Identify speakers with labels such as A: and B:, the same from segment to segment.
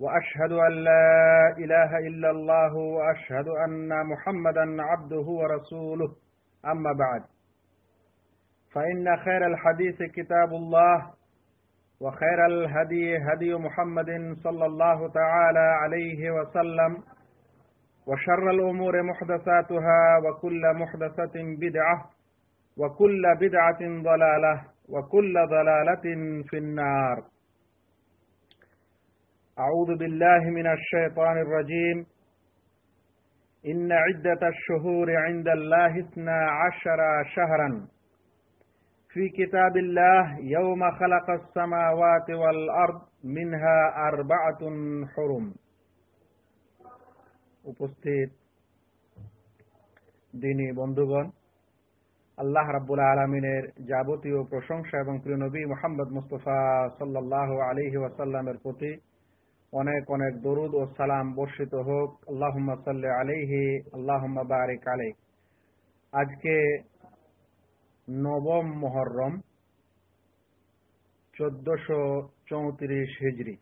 A: وأشهد أن لا إله إلا الله وأشهد أن محمدا عبده ورسوله. أما بعد فإن خير الحديث كتاب الله وخير الهدي هدي محمد صلى الله تعالى عليه وسلم وشر الأمور محدثاتها وكل محدثة بدعة وكل بدعة ضلالة وكل ضلالة في النار. أعوذ بالله من الشيطان الرجيم إن عدة الشهور عند الله اثنا عشر شهرا في كتاب الله يوم خلق السماوات والأرض منها أربعة حرم উপস্থিত দিনী বন্ধুগণ আল্লাহ রাব্বুল আলমিনের যাবতীয় প্রশংসা এবং প্রিয় নবী মোহাম্মদ মুস্তফা সাল্লাহ আলিহি ওয়াসাল্লামের প্রতি অনেক অনেক দরুদ ও সালাম বর্ষিত হোক। আল্লাহ সাল্লি আলাইহি আল্লাহ বারিক আজকে নবম মহরম, চোদ্দশো চৌত্রিশ হিজড়ি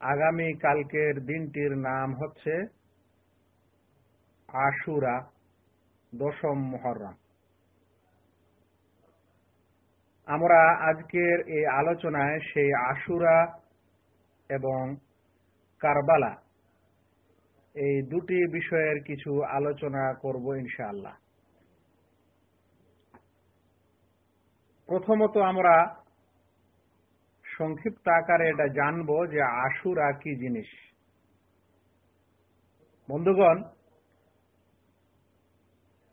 A: আগামী কালকের দিনটির নাম হচ্ছে আশুরা দশম মহরম। আমরা আজকের এই আলোচনায় সেই আশুরা এবং কারবালা। এই দুটি বিষয়ের কিছু আলোচনা করব ইনশাআল্লাহ। প্রথমত আমরা সংক্ষিপ্ত আকারে এটা জানব যে আশুরা কি জিনিস। বন্ধুগণ,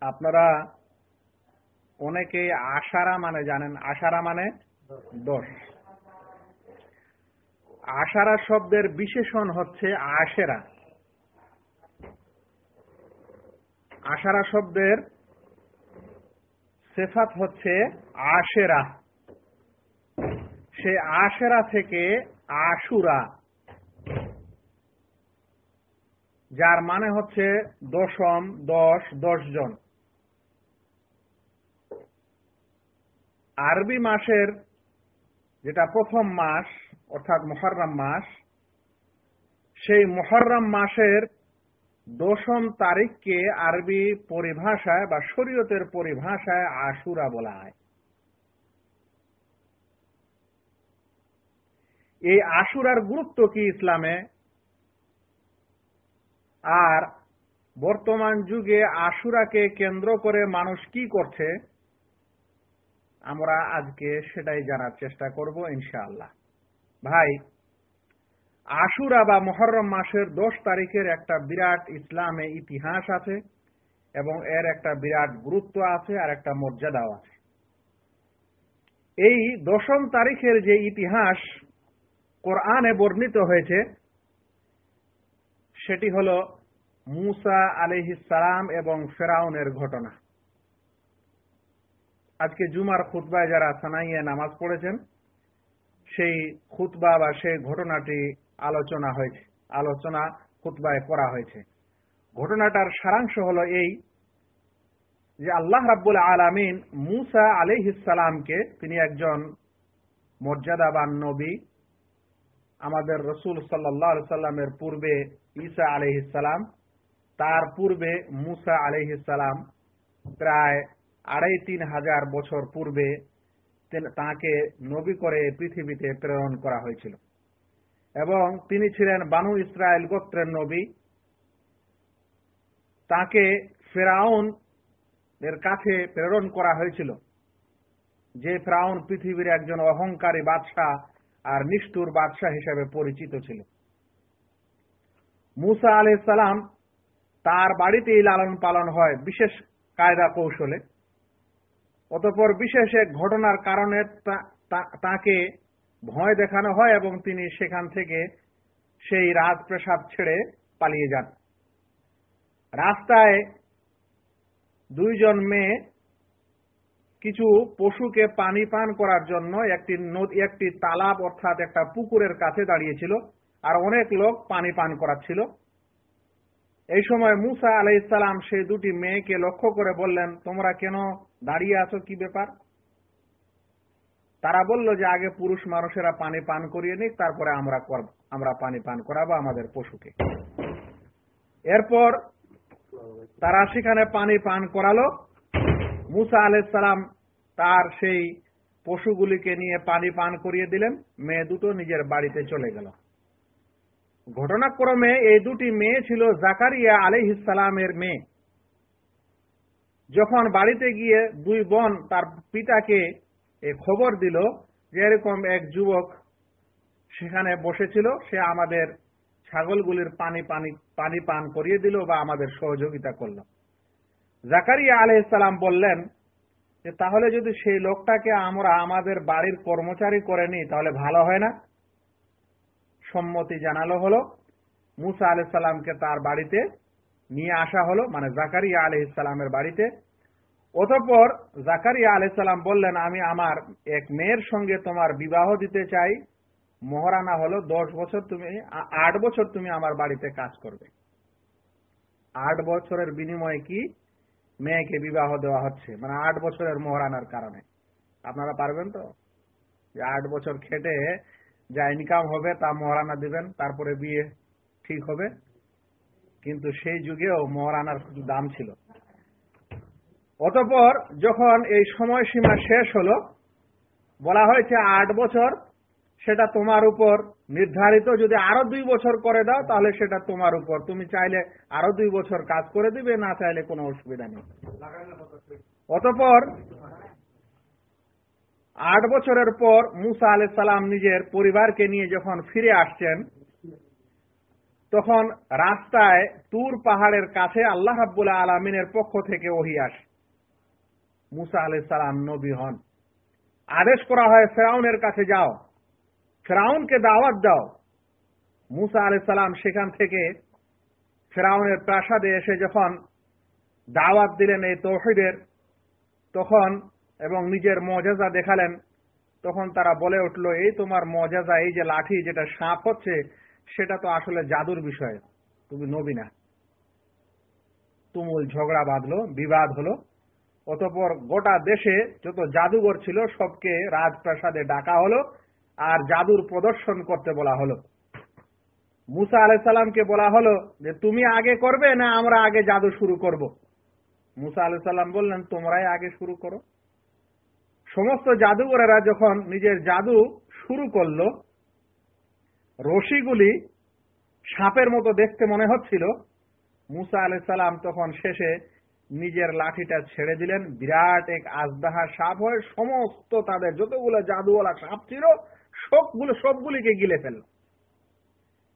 A: আপনারা অনেকেই আশারা মানে জানেন। আশারা মানে দশ। আশারা শব্দের বিশেষণ হচ্ছে আশেরা। আশারা শব্দের সেফাত হচ্ছে আশেরা। সে আশেরা থেকে আশুরা। যার মানে হচ্ছে দশম, দশ দশ জন। আরবি মাসের যেটা প্রথম মাস অর্থাৎ মহরম মাস, সেই মহরম মাসের দশম তারিখকে আরবি পরিভাষায় বা শরীয়তের পরিভাষায় আশুরা বলা হয়। এই আশুরার গুরুত্ব কি ইসলামে? আর বর্তমান যুগে আশুরাকে কেন্দ্র করে মানুষ কি করছে? আমরা আজকে সেটাই জানার চেষ্টা করব ইনশাআল্লাহ। ভাই, আশুরা বা মহরম মাসের দশ তারিখের একটা বিরাট ইসলামে ইতিহাস আছে এবং এর একটা বিরাট গুরুত্ব আছে আর একটা মর্যাদাও আছে। এই দশম তারিখের যে ইতিহাস কোরআনে বর্ণিত হয়েছে, সেটি হল মুসা আলিহিসালাম এবং ফেরাউনের ঘটনা। আজকে জুমার খুতবায় যারা সানাইয়ে নামাজ পড়েছেন সেই খুতবা বা সেই ঘটনাটি আলোচনা হয়েছে, আলোচনা খুতবায় করা হয়েছে। ঘটনাটার সারাংশ হলো এই যে আল্লাহ রাব্বুল আলামিন মুসা আলিহিসালামকে তিনি একজন মর্যাদাবান নবী, আমাদের রসুল সাল্লাহ সাল্লামের পূর্বে ঈসা আলহিসাল্লাম তার পূর্বে মুসা আলহিসাল্লাম প্রায় আড়াই তিন হাজার বছর পূর্বে তাকে নবী করে পৃথিবীতে প্রেরণ করা হয়েছিল। এবং তিনি ছিলেন বানু ইসরায়েল গোত্রের নবী। তাকে ফেরাউন এর কাছে প্রেরণ করা হয়েছিল, যে ফেরাউন পৃথিবীর একজন অহংকারী বাদশাহ আর নিষ্ঠুর বাদশাহ হিসেবে পরিচিত ছিল। মুসা আলহ সালাম তার বাড়িতেই লালন পালন হয় বিশেষ কায়দা কৌশলে। অতপর বিশেষ এক ঘটনার কারণে তাকে ভয় দেখানো হয় এবং তিনি সেখান থেকে সেই রাজপ্রাসাদ ছেড়ে পালিয়ে যান। রাস্তায় দুইজন মেয়ে কিছু পশুকে পানি পান করার জন্য একটি নদী, একটি তালাব অর্থাৎ একটা পুকুরের কাছে দাঁড়িয়েছিল, আর অনেক লোক পানি পান করাচ্ছিল। এই সময় মুসা আলাই ইসলাম সেই দুটি মেয়েকে লক্ষ্য করে বললেন, তোমরা কেন দাঁড়িয়ে আছো? কি ব্যাপার? তারা বলল যে, আগে পুরুষ মানুষেরা পানি পান করিয়ে নিক, তারপরে আমরা আমরা পানি পান করাবো আমাদের পশুকে। এরপর তারা সেখানে পানি পান করালো। মুসা আলাইসালাম তার সেই পশুগুলিকে নিয়ে পানি পান করিয়ে দিলেন। মেয়ে দুটো নিজের বাড়িতে চলে গেল। ঘটনাক্রমে এই দুটি মেয়ে ছিল জাকারিয়া আলিহিসালামের মেয়ে। যখন বাড়িতে গিয়ে দুই বোন তার পিতাকে খবর দিল যে এরকম এক যুবক সেখানে বসেছিল, সে আমাদের ছাগলগুলির পানি পানি পানি পান করিয়ে দিল বা আমাদের সহযোগিতা করল। জাকারিয়া আলহিসাল্লাম বললেন যে, তাহলে যদি সেই লোকটাকে আমরা আমাদের বাড়ির কর্মচারী করে নিই, তাহলে ভালো হয় না? সম্মতি জানালো হলো, মুসা আলহ সাল্লামকে তার বাড়িতে নিয়ে আসা হলো মানে জাকারিয়া আলহ ইসলামের বাড়িতে। অতঃপর জাকারিয়া আলহ সাল্লাম বললেন, আমি আমার এক মেয়ের সঙ্গে তোমার বিবাহ দিতে চাই। মহারানা হলো, দশ বছর তুমি আট বছর তুমি আমার বাড়িতে কাজ করবে। আট বছরের বিনিময়ে কি মেয়েকে বিবাহ দেওয়া হচ্ছে? মানে আট বছরের মহারানার কারণে। আপনারা পারবেন তো? যে আট বছর খেটে যা ইনকাম হবে তা মহারানা দিবেন তারপরে বিয়ে ঠিক হবে। কিন্তু সেই যুগেও মহারানার দাম ছিল। অতপর যখন এই সময়সীমা শেষ হলো বলা হয়েছে আট বছর সেটা তোমার উপর নির্ধারিত। যদি আরও দুই বছর করে দাও তাহলে সেটা তোমার উপর। তুমি চাইলে আরও দুই বছর কাজ করে দিবে না চাইলে কোনো অসুবিধা নেই। অতপর আট বছরের পর মুসা আলাই সালাম নিজের পরিবারকে নিয়ে যখন ফিরে আসছেন, তখন রাস্তায় তুর পাহাড়ের কাছে আল্লাহ হাবুল্লাহ আলমিনের পক্ষ থেকে ওহি আসে। মুসা আলাই সালাম নবী হন। আদেশ করা হয়, ফেরাউনের কাছে যাও, ফেরাউনকে দাওয়াত দাও। মুসা আলাই সালাম সেখান থেকে ফেরাউনের প্রাসাদে এসে যখন দাওয়াত দিলেন এই তৌহিদের, তখন এবং নিজের মজাজা দেখালেন, তখন তারা বলে উঠল, এই তোমার মজাজা, এই যে লাঠি, যেটা সাপ হচ্ছে, সেটা তো আসলে জাদুর বিষয়। তুমি নবী না। তুমুল ঝগড়া বাঁধলো, বিবাদ হলো। অতপর গোটা দেশে যত জাদুঘর ছিল, সবকে রাজপ্রাসাদে ডাকা হলো আর জাদুর প্রদর্শন করতে বলা হলো। মুসা আলাইসাল্লামকে বলা হলো যে, তুমি আগে করবে না আমরা আগে জাদু শুরু করব? মুসা আলাইসাল্লাম বললেন, তোমরাই আগে শুরু করো। সমস্ত জাদুঘরেরা যখন নিজের জাদু শুরু করল, রশিগুলি সাপের মতো দেখতে মনে হচ্ছিল। মুসা আলাই সালাম তখন শেষে নিজের লাঠিটা ছেড়ে দিলেন। বিরাট এক আজদাহা সাপ হয়ে সমস্ত তাদের যতগুলো জাদুওয়ালা সাপ ছিল, সবগুলো সবগুলিকে গিলে ফেলল।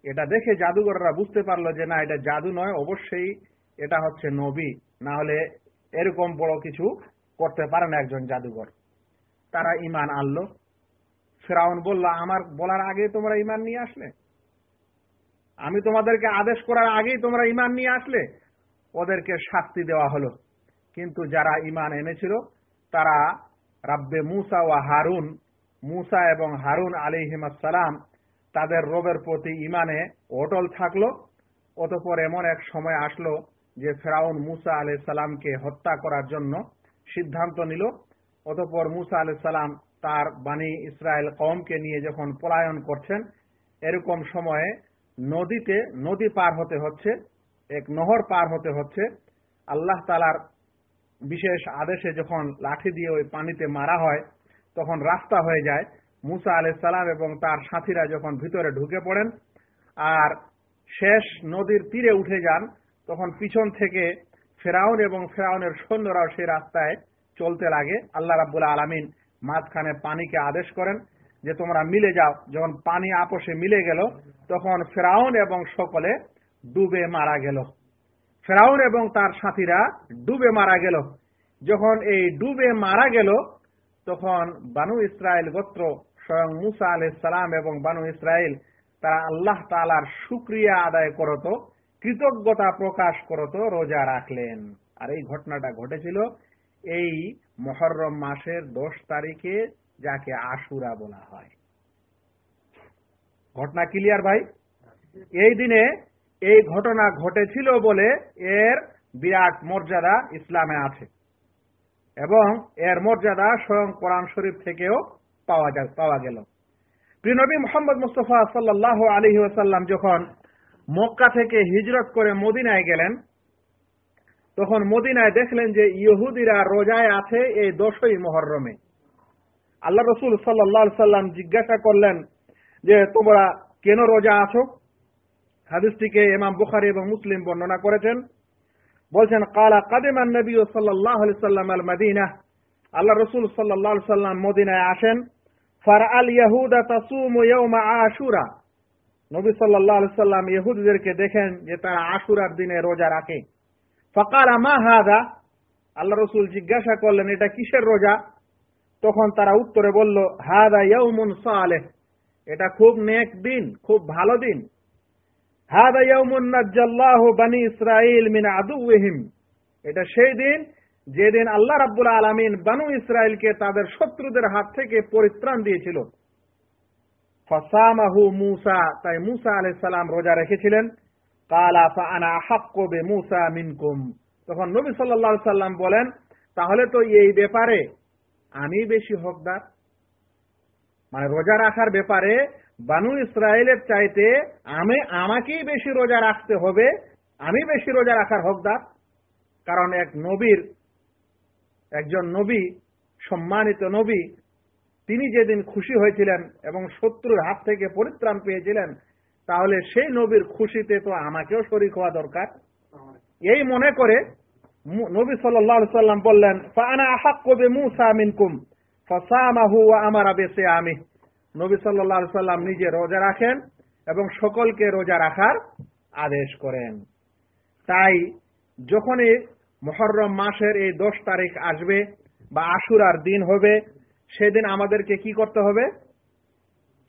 A: এটা দেখে জাদুঘররা বুঝতে পারল যে, না, এটা জাদু নয়, অবশ্যই এটা হচ্ছে নবী। না হলে এরকম বড় কিছু করতে পারে না একজন জাদুঘর। তারা ইমান আনলো। ফেরাউন বলল, আমার বলার আগে তোমরা ইমান নিয়ে আসলে। আমি তোমাদেরকে আদেশ করার আগেই তোমরা ইমান নিয়ে আসলে। ওদেরকে শাস্তি দেওয়া হলো। কিন্তু যারা ইমান এনেছিল, তারা রাব্বে মুসা ও হারুন, মুসা এবং হারুন আলী সালাম তাদের রবের প্রতি ইমানে অটল থাকল। অতপর এমন এক সময় আসলো যে ফেরাউন মুসা আলাই সালামকে হত্যা করার জন্য সিদ্ধান্ত নিল। অতপর মুসা আলাই সালাম তার বাণী ইসরায়েল কমকে নিয়ে যখন পলায়ন করছেন, এরকম সময়ে নদীতে নদী পার হতে হচ্ছে, এক নহর পার হতে হচ্ছে। আল্লাহ তালার বিশেষ আদেশে যখন লাঠি দিয়ে ওই পানিতে মারা হয়, তখন রাস্তা হয়ে যায়। মুসা আলাই সালাম এবং তার সাথীরা যখন ভিতরে ঢুকে পড়েন আর শেষ নদীর তীরে উঠে যান, তখন পিছন থেকে ফেরাউন এবং ফেরাউনের সৈন্যরাও সেই রাস্তায় চলতে লাগে। আল্লাহ রাবুল আলমিন মাঝখানে পানিকে আদেশ করেন যে, তোমরা মিলে যাও। যখন পানি আপোষে মিলে গেল, তখন ফেরাউন এবং সকলে ডুবে মারা গেল। ফেরাউন এবং তার সাথীরা ডুবে মারা গেল। যখন এই ডুবে মারা গেল, তখন বানু ইসরায়েল গোত্র, স্বয়ং মুসা আলহ সালাম এবং বানু ইসরায়েল, তারা আল্লাহ তালার শুক্রিয়া আদায় করত, কৃতজ্ঞতা প্রকাশ করত, রোজা রাখলেন। আর এই ঘটনাটা ঘটেছিল এই মহরম মাসের দশ তারিখে যাকে আশুরা বলা হয়। ঘটনা ক্লিয়ার ভাই? এই দিনে এই ঘটনা ঘটেছিল বলে এর বিরাট মর্যাদা ইসলামে আছে এবং এর মর্যাদা স্বয়ং কোরআন শরীফ থেকেও পাওয়া যায় পাওয়া গেল। প্রিনবী মোহাম্মদ মুস্তফা সাল্লাহ আলহি ওসাল্লাম যখন মক্কা থেকে হিজরত করে মদিনায় গেলেন তখন মদিনায় দেখলেন যে ইহুদিরা রোজায় আছে এই দশই মহরমে। আল্লাহ রসুল সাল্লাহ সাল্লাম জিজ্ঞাসা করলেন যে, তোমরা কেন রোজা আছো? হাদিসটিকে ইমাম বুখারি এবং মুসলিম বর্ণনা করেছেন। বলছেন, কালা কাদিমান নবী সাল্লাহ সাল্লাম আল মাদিনা। আল্লাহ রসুল সাল্লাহ সাল্লাম মদিনায় আসেন। ফার আল ইয়াহুদা তাসুম ইয়ৌমা আশুরা। নবী সাল্লাহ সাল্লাম ইহুদিদেরকে দেখেন যে তারা আশুরার দিনে রোজা রাখে। ফকার আমা হাদা? আল্লাহ রসুল জিজ্ঞাসা করলেন, এটা কিসের রোজা? তখন তারা উত্তরে বলল, হাদা ইয়ৌমুন সালেহ। এটা খুব নেক দিন, খুব ভালো দিন। হাদা নাজ্জাল্লাহু বানি মিন আদুহিম এটা সেই দিন যেদিন আল্লাহ রাব্বুল আলমিন বানু ইসরায়েলকে তাদের শত্রুদের হাত থেকে পরিত্রাণ দিয়েছিল। ফাসামাহু মুসা, তাই মুসা আলাইহিস সালাম রোজা রেখেছিলেন। কালা আহাক্কু বিমুসা মিনকুম। তখন নবী সাল্লাম বলেন, তাহলে তো এই ব্যাপারে আমি বেশি হকদার। মানে রোজা রাখার ব্যাপারে বানু ইসরায়েলের চাইতে আমি, আমাকেই বেশি রোজা রাখতে হবে। আমি বেশি রোজা রাখার হকদার। কারণ এক নবীর, একজন নবী, সম্মানিত নবী, তিনি যেদিন খুশি হয়েছিলেন এবং শত্রুর হাত থেকে পরিত্রাণ পেয়েছিলেন তাহলে সেই নবীর খুশিতে তো আমাকেও শরিক হওয়া দরকার। এই মনে করে নবী সাল্লাহ সাল্লাম বললেন ফানা আহাক কবে মুসা মিনকুম ফাসামাহু আমারা বেসে আমি নবী সাল্লাহ সাল্লাম নিজে রোজা রাখেন এবং সকলকে রোজা রাখার আদেশ করেন। তাই যখনই মহরম মাসের এই দশ তারিখ আসবে বা আশুরার দিন হবে সেদিন আমাদেরকে কি করতে হবে?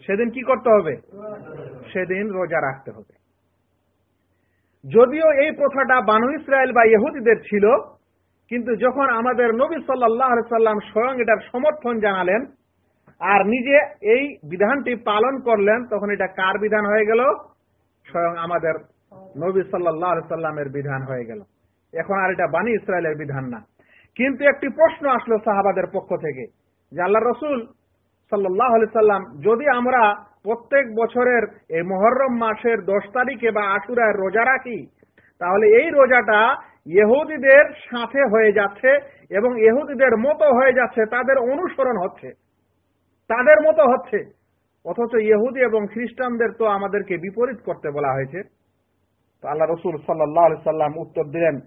A: সেদিন কি করতে হবে? সেদিন রোজা রাখতে হবে। যদিও এই প্রথাটা বানু ইসরায়েল বা ইহুদিদের ছিল, কিন্তু যখন আমাদের নবী সাল্লাহ সাল্লাম স্বয়ং এটার সমর্থন জানালেন আর নিজে এই বিধানটি পালন করলেন, তখন এটা কার বিধান হয়ে গেল? স্বয়ং আমাদের নবী সাল্লাহ সাল্লামের বিধান হয়ে গেল। এখন আর এটা বানী ইসরায়েলের বিধান না। কিন্তু একটি প্রশ্ন আসলো সাহাবাদের পক্ষ থেকে যে আল্লাহ রসুল সাল্লাহ সাল্লাম, যদি আমরা প্রত্যেক বছরের এই মহরম মাসের দশ তারিখে বা আশুরায় রোজা রাখি, তাহলে এই রোজাটা ইহুদিদের সাথে হয়ে যাচ্ছে এবং ইহুদিদের মতো হয়ে যাচ্ছে, তাদের অনুসরণ হচ্ছে। তাদের মতো হচ্ছে। অথচ ইহুদি এবং খ্রিস্টানদের তো আমাদেরকে বিপরীত করতে বলা হয়েছে। আল্লাহ রসুল সাল্লাহ সাল্লাম উত্তর দিলেন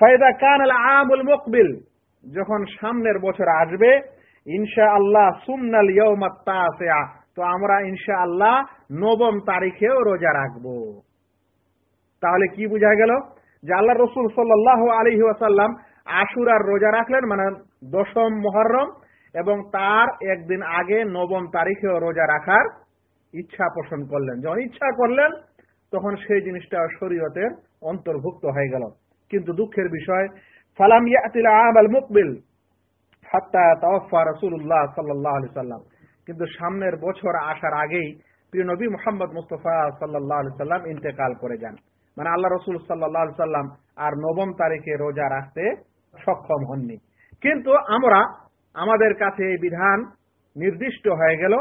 A: ফায়দা কান আল আমুল মকবিল যখন সামনের বছর আসবে ইনশা আল্লাহ সুমনাল তো আমরা ইনশা আল্লাহ নবম তারিখেও রোজা রাখব। তাহলে কি বোঝা গেল? যে আল্লাহ রসুল সাল্লাহ আলহি আসাল্লাম আশুরার রোজা রাখলেন মানে দশম মহরম এবং তার একদিন আগে নবম তারিখেও রোজা রাখার ইচ্ছা পোষণ করলেন। যখন ইচ্ছা করলেন, তখন সেই জিনিসটা শরীয়তের অন্তর্ভুক্ত হয়ে গেল। কিন্তু দুঃখের বিষয়, ফালাম ইয়াতিল আমাল মুকবিল হাত্তা সাল্লাম। কিন্তু সামনের বছর আসার আগেই প্রিয় নবী মোহাম্মদ মুস্তাফা সাল্লাল্লাহু আলাইহি সাল্লাম ইন্তেকাল করে যান। মানে আল্লাহ রসুল সাল্লাল্লাহু আলাইহি সাল্লাম আর নবম তারিখে রোজা রাখতে সক্ষম হননি। কিন্তু আমরা, আমাদের কাছে এই বিধান নির্দিষ্ট হয়ে গেল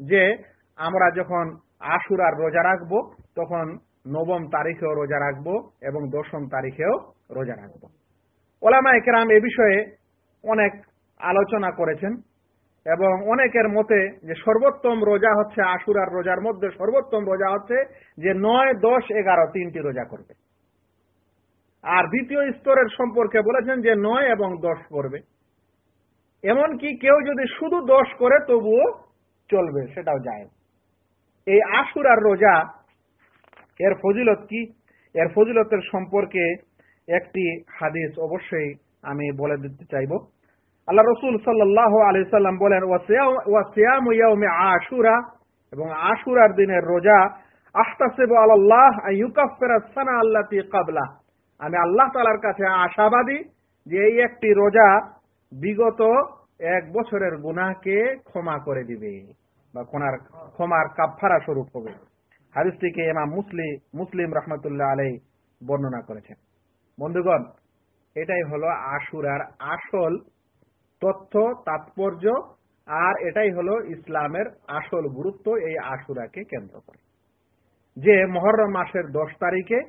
A: যে আমরা যখন আশুরার রোজা রাখব, তখন নবম তারিখেও রোজা রাখব এবং দশম তারিখেও রোজা রাখব। ওলামা একরাম এ বিষয়ে অনেক আলোচনা করেছেন এবং অনেকের মতে যে সর্বোত্তম রোজা হচ্ছে আশুরার রোজার মধ্যে সর্বোত্তম রোজা হচ্ছে যে নয়, দশ, এগারো তিনটি রোজা করবে। আর দ্বিতীয় স্তরের সম্পর্কে বলেছেন যে নয় এবং দশ করবে। এমনকি কেউ যদি শুধু দশ করে তবুও চলবে, সেটাও যায় এই আশুরার রোজা এর ফজিলত কি? এর ফজিলতের সম্পর্কে একটি হাদিস অবশ্যই আমি বলে দিতে চাইব। আল্লাহ রসুল সাল্লাহ আলি সাল্লাম বলেন আশুরা এবং আশুরার দিনের রোজা, আহতাসেব আল্লাহ ইউকাফেরা সানা আল্লাতি কাবলা আমি আল্লাহ তালার কাছে আশাবাদী যে এই একটি রোজা বিগত এক বছরের গুনাহকে ক্ষমা করে দিবে বা কোনার ক্ষমার কাফারা স্বরূপ হবে। হাদিসটিকে এমাম মুসলিম মুসলিম রহমতুল্লাহ আলাই বর্ণনা করেছেন। বন্ধুগণ, এটাই হলো আশুরার আসল তথ্য, তাৎপর্য, আর এটাই হলো ইসলামের আসল গুরুত্ব এই আশুরাকে কেন্দ্র করে। যে মহরম মাসের দশ তারিখে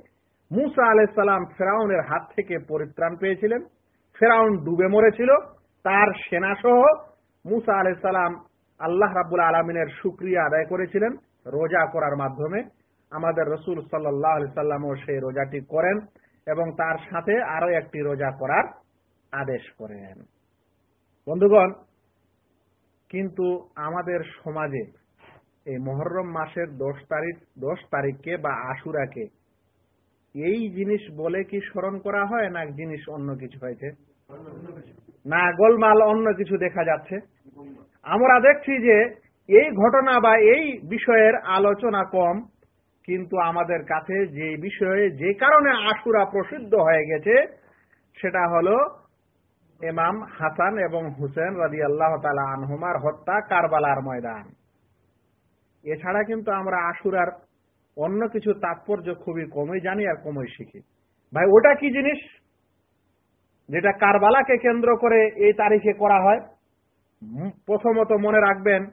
A: মুসা আলাইসাল্লাম ফেরাউনের হাত থেকে পরিত্রাণ পেয়েছিলেন। ফেরাউন ডুবে মরেছিল। তার সেনাসহ মুসা আলাইসাল্লাম আল্লাহ রাবুল আলমিনের সুক্রিয়া আদায় করেছিলেন রোজা করার মাধ্যমে। আমাদের রসুল সাল্লাহ সাল্লামও সেই রোজাটি করেন এবং তার সাথে আরও একটি রোজা করার আদেশ করেন। বন্ধুগণ, কিন্তু আমাদের সমাজে এই মহরম মাসের দশ তারিখ, দশ তারিখকে বা আশুরাকে এই জিনিস বলে কি স্মরণ করা হয় না জিনিস অন্য কিছু হয়েছে? না, গোলমাল অন্য কিছু দেখা যাচ্ছে। আমরা দেখছি যে এই ঘটনা বা এই বিষয়ের আলোচনা কম, কিন্তু আমাদের কাছে যে বিষয়ে যে কারণে আশুরা প্রসিদ্ধ হয়ে গেছে, সেটা হলো এমাম হাসান এবং হুসেন রাজি আল্লাহ আনহুমার হত্যা কারবালার ময়দান। এছাড়া কিন্তু আমরা আশুরার অন্য কিছু তাৎপর্য খুবই কমই জানি আর কমই শিখি। ভাই, ওটা কি জিনিস? যেটা কারবালাকে কেন্দ্র করে এই তারিখে করা হয়? প্রথমত মনে রাখবেন,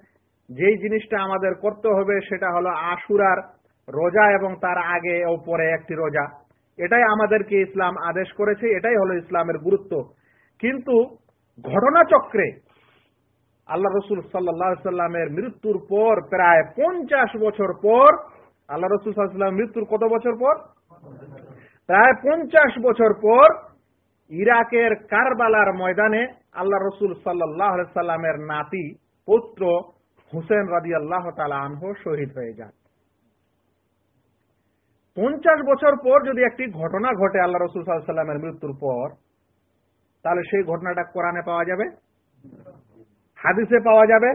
A: যেই জিনিসটা আমাদের করতে হবে সেটা হলো আশুরার রোজা এবং তার আগে ও পরে একটি রোজা। এটাই আমাদেরকে ইসলাম আদেশ করেছে, এটাই হলো ইসলামের গুরুত্ব। কিন্তু ঘটনাচক্রে আল্লাহ রসুল সাল্লাহ সাল্লামের মৃত্যুর পর প্রায় পঞ্চাশ বছর পর, আল্লাহ রসুল সাল্লাম মৃত্যুর কত বছর পর? প্রায় পঞ্চাশ বছর পর ইরাকের কারবালার ময়দানে আল্লাহ রসুল সাল্লাহ সাল্লামের নাতি পুত্র হুসেন রাজি আল্লাহ তালা আনহ শহীদ হয়ে যান। পঞ্চাশ বছর পর যদি একটি ঘটনা ঘটে আল্লাহ রসুল সাল্লামের মৃত্যুর পর তাহলে সেই ঘটনাটা কোরআনে পাওয়া যাবে? হাদিসে পাওয়া যাবে?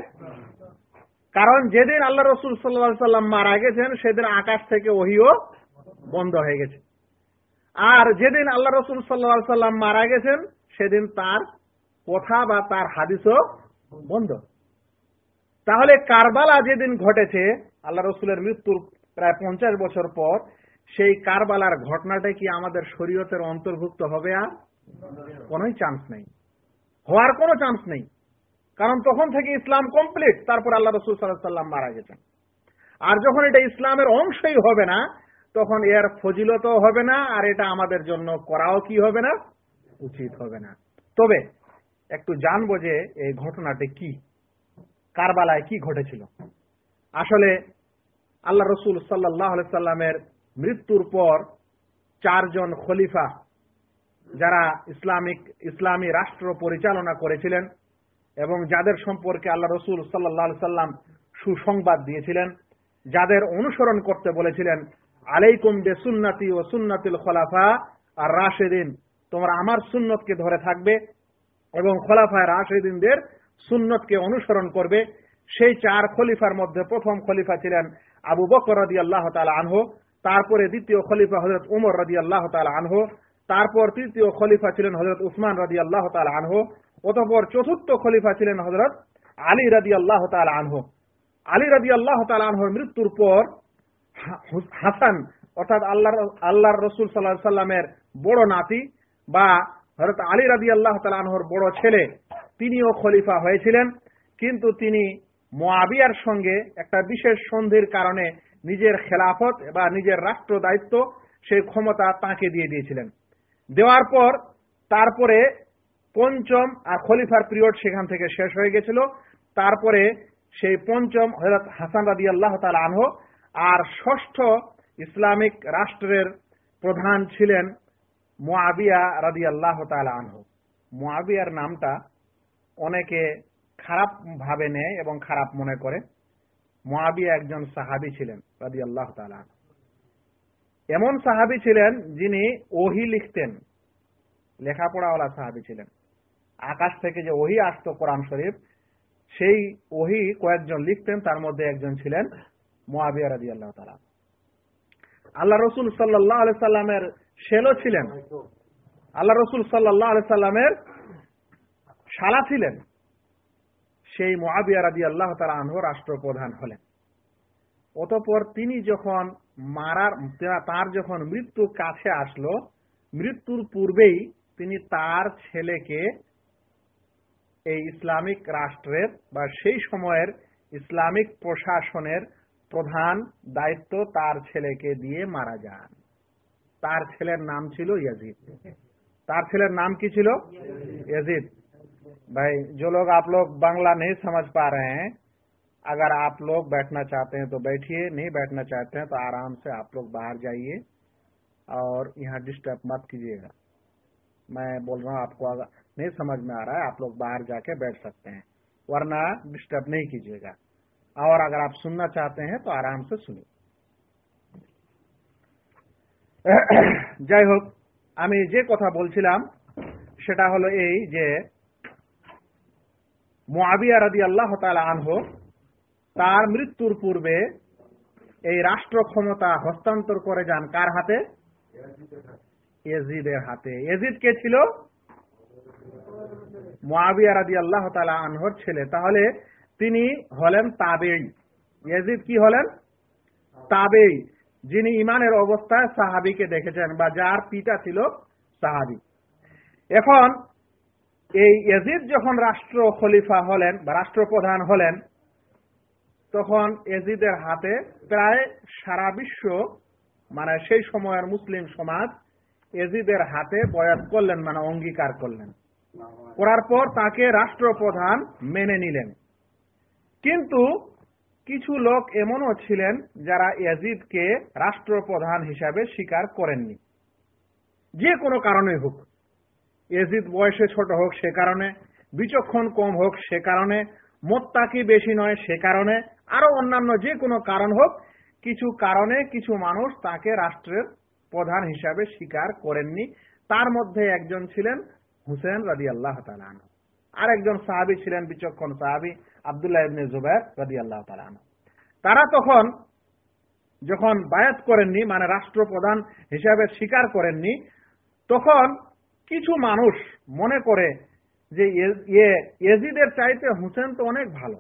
A: কারণ যেদিন আল্লাহ রসুল সাল্লা সাল্লাম মারা গেছেন, সেদিন আকাশ থেকে ওহিও বন্ধ হয়ে গেছে। আর যেদিন আল্লাহ রসুল সাল্লা সাল্লাম মারা গেছেন, সেদিন তার কথা বা তার হাদিসও বন্ধ। তাহলে কারবালা যেদিন ঘটেছে, আল্লাহ রসুলের মৃত্যুর প্রায় পঞ্চাশ বছর পর, সেই কারবালার ঘটনাটা কি আমাদের শরীয়তের অন্তর্ভুক্ত হবে আর? কোন চান্স নেই। হওয়ার কোনো চান্স নেই। কারণ তখন থেকে ইসলাম কমপ্লিট তারপর আল্লাহ রসুল সাল্লাম মারা গেছেন। আর যখন এটা ইসলামের অংশই হবে না, তখন এর ফজিলতও হবে না, আর এটা আমাদের জন্য করাও কি হবে না? উচিত হবে না। তবে একটু জানব যে এই ঘটনাটি কি? কারবালায় কি ঘটেছিল? আসলে আল্লাহ রসুল সাল্লাহ সাল্লামের মৃত্যুর পর চারজন খলিফা যারা ইসলামিক, ইসলামী রাষ্ট্র পরিচালনা করেছিলেন এবং যাদের সম্পর্কে আল্লাহ রসুল সাল্লাহ সাল্লাম সুসংবাদ দিয়েছিলেন, যাদের অনুসরণ করতে বলেছিলেন, আলাইকুম বে সুন্নাতি ও সুন্নাতিল খলাফা আর রাশেদিন, তোমরা আমার সুন্নতকে ধরে থাকবে এবং খলাফায় রাশেদিনদের সুন্নতকে অনুসরণ করবে। সেই চার খলিফার মধ্যে প্রথম খলিফা ছিলেন আবু বকর রদি আল্লাহ তালা আনহ, তারপরে দ্বিতীয় খলিফা হজরত উমর রদি আল্লাহ তালা আনহ তারপর তৃতীয় খলিফা ছিলেন হজরত উসমান রদি আল্লাহ আনহ, অতপর চতুর্থ খলিফা ছিলেন হজরত আলী রাদি আল্লাহ আনহ। আলী রাদি আল্লাহ আনহর মৃত্যুর পর হাসান, অর্থাৎ আল্লাহ আল্লাহর রসুল সাল্লাহ সাল্লামের বড় নাতি বা হজরত আলী রাদি আল্লাহ তালা আনহর বড় ছেলে, তিনিও খলিফা হয়েছিলেন। কিন্তু তিনি মোয়াবিয়ার সঙ্গে একটা বিশেষ সন্ধির কারণে নিজের খেলাফত বা নিজের রাষ্ট্র দায়িত্ব, সেই ক্ষমতা তাকে দিয়ে দিয়েছিলেন। দেওয়ার পর তারপরে পঞ্চম আর খলিফার পিরিয়ড সেখান থেকে শেষ হয়ে গেছিল। তারপরে সেই পঞ্চম হজরত হাসান রাদি আল্লাহ তালা আনহ আর ষষ্ঠ ইসলামিক রাষ্ট্রের প্রধান ছিলেন মোয়াবিয়া রাদি আল্লাহ তালা আনহ। মোয়াবিয়ার নামটা অনেকে খারাপ ভাবে নেয় এবং খারাপ মনে করে। মোয়াবিয়া একজন সাহাবি ছিলেন রাদি আল্লাহ তালা এমন সাহাবি ছিলেন যিনি ওহি লিখতেন। লেখাপড়াওয়ালা সাহাবি ছিলেন। আকাশ থেকে যে ওহি আসতো কোরআন শরীফ, সেই ওহি কয়েকজন লিখতেন, তার মধ্যে একজন ছিলেন মোয়াবিয়া রাজি আল্লাহ তালা আল্লাহ রসুল সাল্লাহ সাল্লামের শেলও ছিলেন। আল্লাহ রসুল সাল্লাহ আলি সাল্লামের শালা ছিলেন। সেই মোয়াবিয়া রাজি আল্লাহ তালা আনহ রাষ্ট্রপ্রধান হলেন। অতপর তিনি যখন মারার তার যখন মৃত্যু কাছে আসলো মৃত্যুর পূর্বেই তিনি তার ছেলেকে এই ইসলামিক রাষ্ট্রের বা সেই সময়ের ইসলামিক প্রশাসনের প্রধান দায়িত্ব তার ছেলেকে দিয়ে মারা যান তার ছেলের নাম ছিল ইয়াজিদ তার ছেলের নাম কি ছিল यजीद भाई जो लोग आप लोग बांग्ला नहीं समझ पा रहे हैं अगर आप लोग बैठना चाहते हैं तो बैठिए नहीं बैठना चाहते हैं तो आराम से आप लोग बाहर जाइए और यहाँ डिस्टर्ब मत कीजिएगा मैं बोल रहा हूँ आपको अगर नहीं समझ में आ रहा है आप लोग बाहर जाके बैठ सकते हैं वरना डिस्टर्ब नहीं कीजिएगा और अगर आप सुनना चाहते हैं तो आराम से सुनिए যাই হোক আমি যে কথা বলছিলাম সেটা হলো এই যে মোয়াবিয়া রাদি আল্লাহ তালা আনহ তার মৃত্যুর পূর্বে এই রাষ্ট্র ক্ষমতা হস্তান্তর করে যান কার হাতে? এজিদের হাতে। এজিদ কে ছিল? মোয়াবিয়া রাদি আল্লাহ তালা আনহর ছেলে। তাহলে তিনি হলেন তাবেই এজিদ কি হলেন? তাবেই যিনি ইমানের অবস্থায় সাহাবিকে দেখেছেন বা যার পিতা ছিল সাহাবি। এখন এই এজিদ যখন রাষ্ট্র খলিফা হলেন বা রাষ্ট্রপ্রধান হলেন তখন এজিদের হাতে প্রায় সারা বিশ্ব মানে সেই সময়ের মুসলিম সমাজ এজিদের হাতে বয়াত করলেন মানে অঙ্গীকার করলেন। করার পর তাকে রাষ্ট্রপ্রধান মেনে নিলেন। কিন্তু কিছু লোক এমনও ছিলেন যারা ইয়াজিদকে রাষ্ট্রপ্রধান হিসাবে স্বীকার করেননি। যে কোনো কারণে হোক, এজিদ বয়সে ছোট হোক সে কারণে, বিচক্ষণ কম হোক সে কারণে, মোত্তাকি বেশি নয় সে কারণে আরও অন্যান্য যে কোনো কারণ হোক কিছু কারণে কিছু মানুষ তাকে রাষ্ট্রের প্রধান হিসাবে স্বীকার করেননি তার মধ্যে একজন ছিলেন হুসেন রাজি আল্লাহ আর একজন সাহাবি ছিলেন বিচক্ষণ সাহাবি আবদুল্লাহ ইবনে জুবাইর রাজি আল্লাহ তারা তখন যখন বায়াত করেননি মানে রাষ্ট্রপ্রধান হিসাবে স্বীকার করেননি তখন কিছু মানুষ মনে করে যে এজিদের চাইতে হুসেন তো অনেক ভালো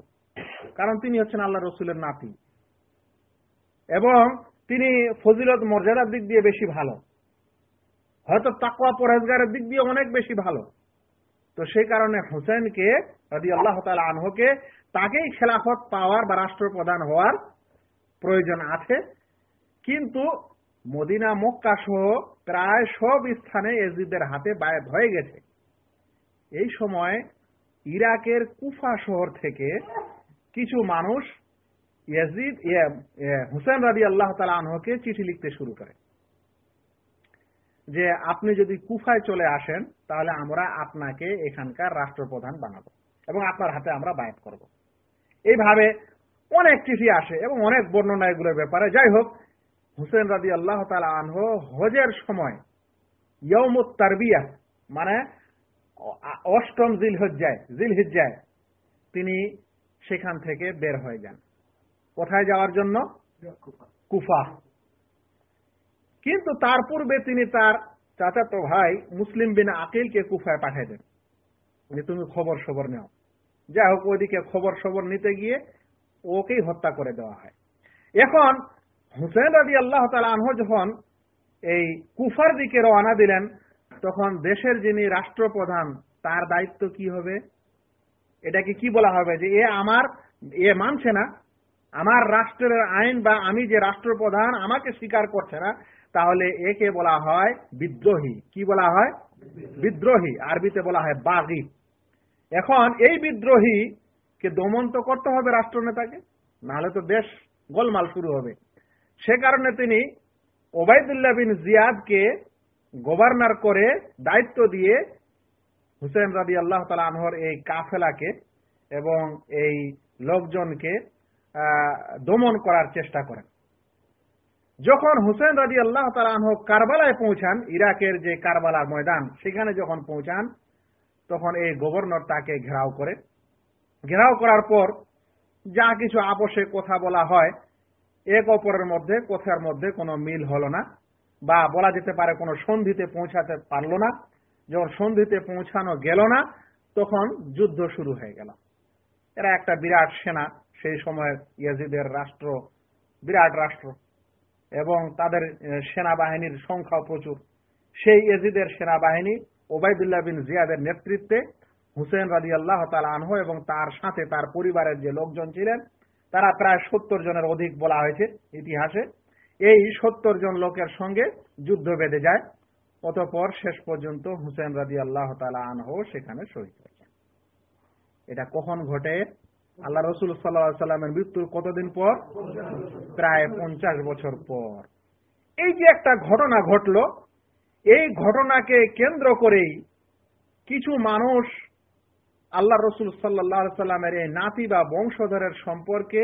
A: কারণ তিনি হচ্ছেন আল্লাহ রসুলের নাতি। এবং তিনি ফজিলত মর্যাদার দিক দিয়ে বেশি ভালো। হয়তো তাকুয়া পরেজগারের দিক দিয়ে অনেক বেশি ভালো। তো সেই কারণে হুসেনকে রাজি আল্লাহ তালা আনহকে তাকেই খেলাফত পাওয়ার বা রাষ্ট্রপ্রধান হওয়ার প্রয়োজন আছে। কিন্তু মদিনা, মক্কা সহ প্রায় সব স্থানে এজিদের হাতে বায়াত হয়ে গেছে। এই সময় ইরাকের কুফা শহর থেকে কিছু মানুষ ইয়াজিদ হুসেন রাজি আল্লাহ তালা আনহকে চিঠি লিখতে শুরু করে। যে আপনি যদি কুফায় চলে আসেন, তাহলে আমরা আপনাকে এখানকার রাষ্ট্রপ্রধান বানাবো এবং আপনার হাতে আমরা বায়াত করব। এইভাবে অনেক চিঠি আসে এবং অনেক বর্ণনা এগুলোর ব্যাপারে। যাই হোক হুসেন রাজি আল্লাহ তালা আনহ হজের সময় ইয়মুত মানে অষ্টম জিল হজ্জায় জিল হিজ্জায় তিনি সেখান থেকে বের হয়ে যান। কোথায় যাওয়ার জন্য? কুফা। কিন্তু তার পূর্বে তিনি তার চাচাতো ভাই মুসলিম বিন আকিলকে কুফায় পাঠিয়ে দেন। যে তুমি খবর সবর নেও। যাই হোক ওইদিকে খবর সবর নিতে গিয়ে ওকেই হত্যা করে দেওয়া হয়। এখন হুসেন রাজি আল্লাহ আনহ যখন এই কুফার দিকে রওনা দিলেন তখন দেশের যিনি রাষ্ট্রপ্রধান তার দায়িত্ব কি হবে? এটাকে কি বলা হবে যে এ আমার, এ মানছে না। আমার রাষ্ট্রের আইন বা আমি যে রাষ্ট্রপ্রধান আমাকে স্বীকার করছে না, তাহলে একে বলা হয় বিদ্রোহী। কি বলা হয়? বিদ্রোহী। আরবিতে বলা হয় বাগি। এখন এই বিদ্রোহী কে দমন তো করতে হবে রাষ্ট্রনেতাকে, নাহলে তো দেশ গোলমাল শুরু হবে। সে কারণে তিনি ওবায়দুল্লাহ বিন জিয়াদকে গভর্নর করে দায়িত্ব দিয়ে হুসেন রাদি আল্লাহ তালা আনহর এই কাফেলাকে এবং এই লোকজনকে দমন করার চেষ্টা করেন। যখন হুসেন রাজি আল্লাহ তালাহ কারবালায় পৌঁছান, ইরাকের যে কারবালার ময়দান, সেখানে যখন পৌঁছান, তখন এই গভর্নর তাকে ঘেরাও করে। ঘেরাও করার পর যা কিছু আপোষে কথা বলা হয়, এক অপরের মধ্যে, কথার মধ্যে কোনো মিল হলো না বা বলা যেতে পারে কোনো সন্ধিতে পৌঁছাতে পারল না। যখন সন্ধিতে পৌঁছানো গেল না, তখন যুদ্ধ শুরু হয়ে গেল। এরা একটা বিরাট সেনা, সেই সময়ের ইয়াজিদের রাষ্ট্র, বিরাট রাষ্ট্র, এবং তাদের সেনাবাহিনীর সংখ্যা প্রচুর। সেই এজিদের সেনাবাহিনী ওবায়দুল্লাহ বিন জিয়াদের নেতৃত্বে হুসেন রাজি আল্লাহ আনহু এবং তার সাথে তার পরিবারের যে লোকজন ছিলেন, তারা প্রায় সত্তর জনের অধিক বলা হয়েছে ইতিহাসে। এই সত্তর জন লোকের সঙ্গে যুদ্ধ বেঁধে যায়। অতপর শেষ পর্যন্ত হুসেন রাজি আল্লাহ আনহু সেখানে শহীদ হয়েছে এটা কখন ঘটে? আল্লাহ রসুল সাল্লাহ সাল্লামের মৃত্যুর কতদিন পর? প্রায় পঞ্চাশ বছর পর। এই যে একটা ঘটনা ঘটল, এই ঘটনাকে কেন্দ্র করেই কিছু মানুষ আল্লাহ রসুল সাল্লাহ সাল্লামের এই নাতি বা বংশধরের সম্পর্কে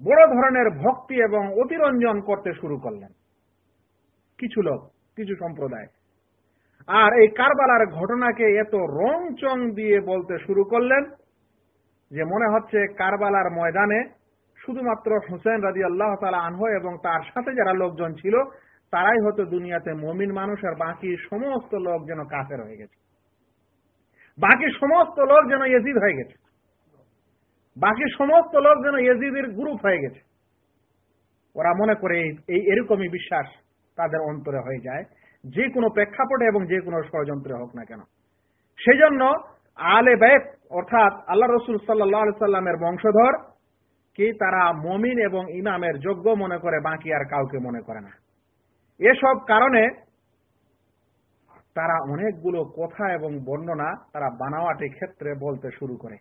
A: বড় ধরনের ভক্তি এবং অতিরঞ্জন করতে শুরু করলেন। কিছু লোক কিছু সম্প্রদায়। আর এই কারবালার ঘটনাকে এত রং চং দিয়ে বলতে শুরু করলেন যে মনে হচ্ছে কারবালার ময়দানে শুধুমাত্র হুসেন রাজি আল্লাহ তালা আনহ এবং তার সাথে যারা লোকজন ছিল, তারাই হতো দুনিয়াতে মমিন মানুষ আর বাকি সমস্ত লোক যেন কাফের হয়ে গেছে। বাকি সমস্ত লোক যেন ইয়েজিদ হয়ে গেছে। বাকি সমস্ত লোক যেন ইয়েজিদের গ্রুপ হয়ে গেছে। ওরা মনে করে এই এরকমই বিশ্বাস তাদের অন্তরে হয়ে যায়। যে কোনো প্রেক্ষাপটে এবং যে কোনো ষড়যন্ত্রে হোক না কেন। সেই জন্য আলে বেত অর্থাৎ আল্লাহ রসুল সাল্লাহ সাল্লামের বংশধর, কি তারা মমিন এবং ইমামের যোগ্য মনে করে, বাকি আর কাউকে মনে করে না। এসব কারণে তারা অনেকগুলো কথা এবং বর্ণনা তারা বানাওয়াটি ক্ষেত্রে বলতে শুরু করে।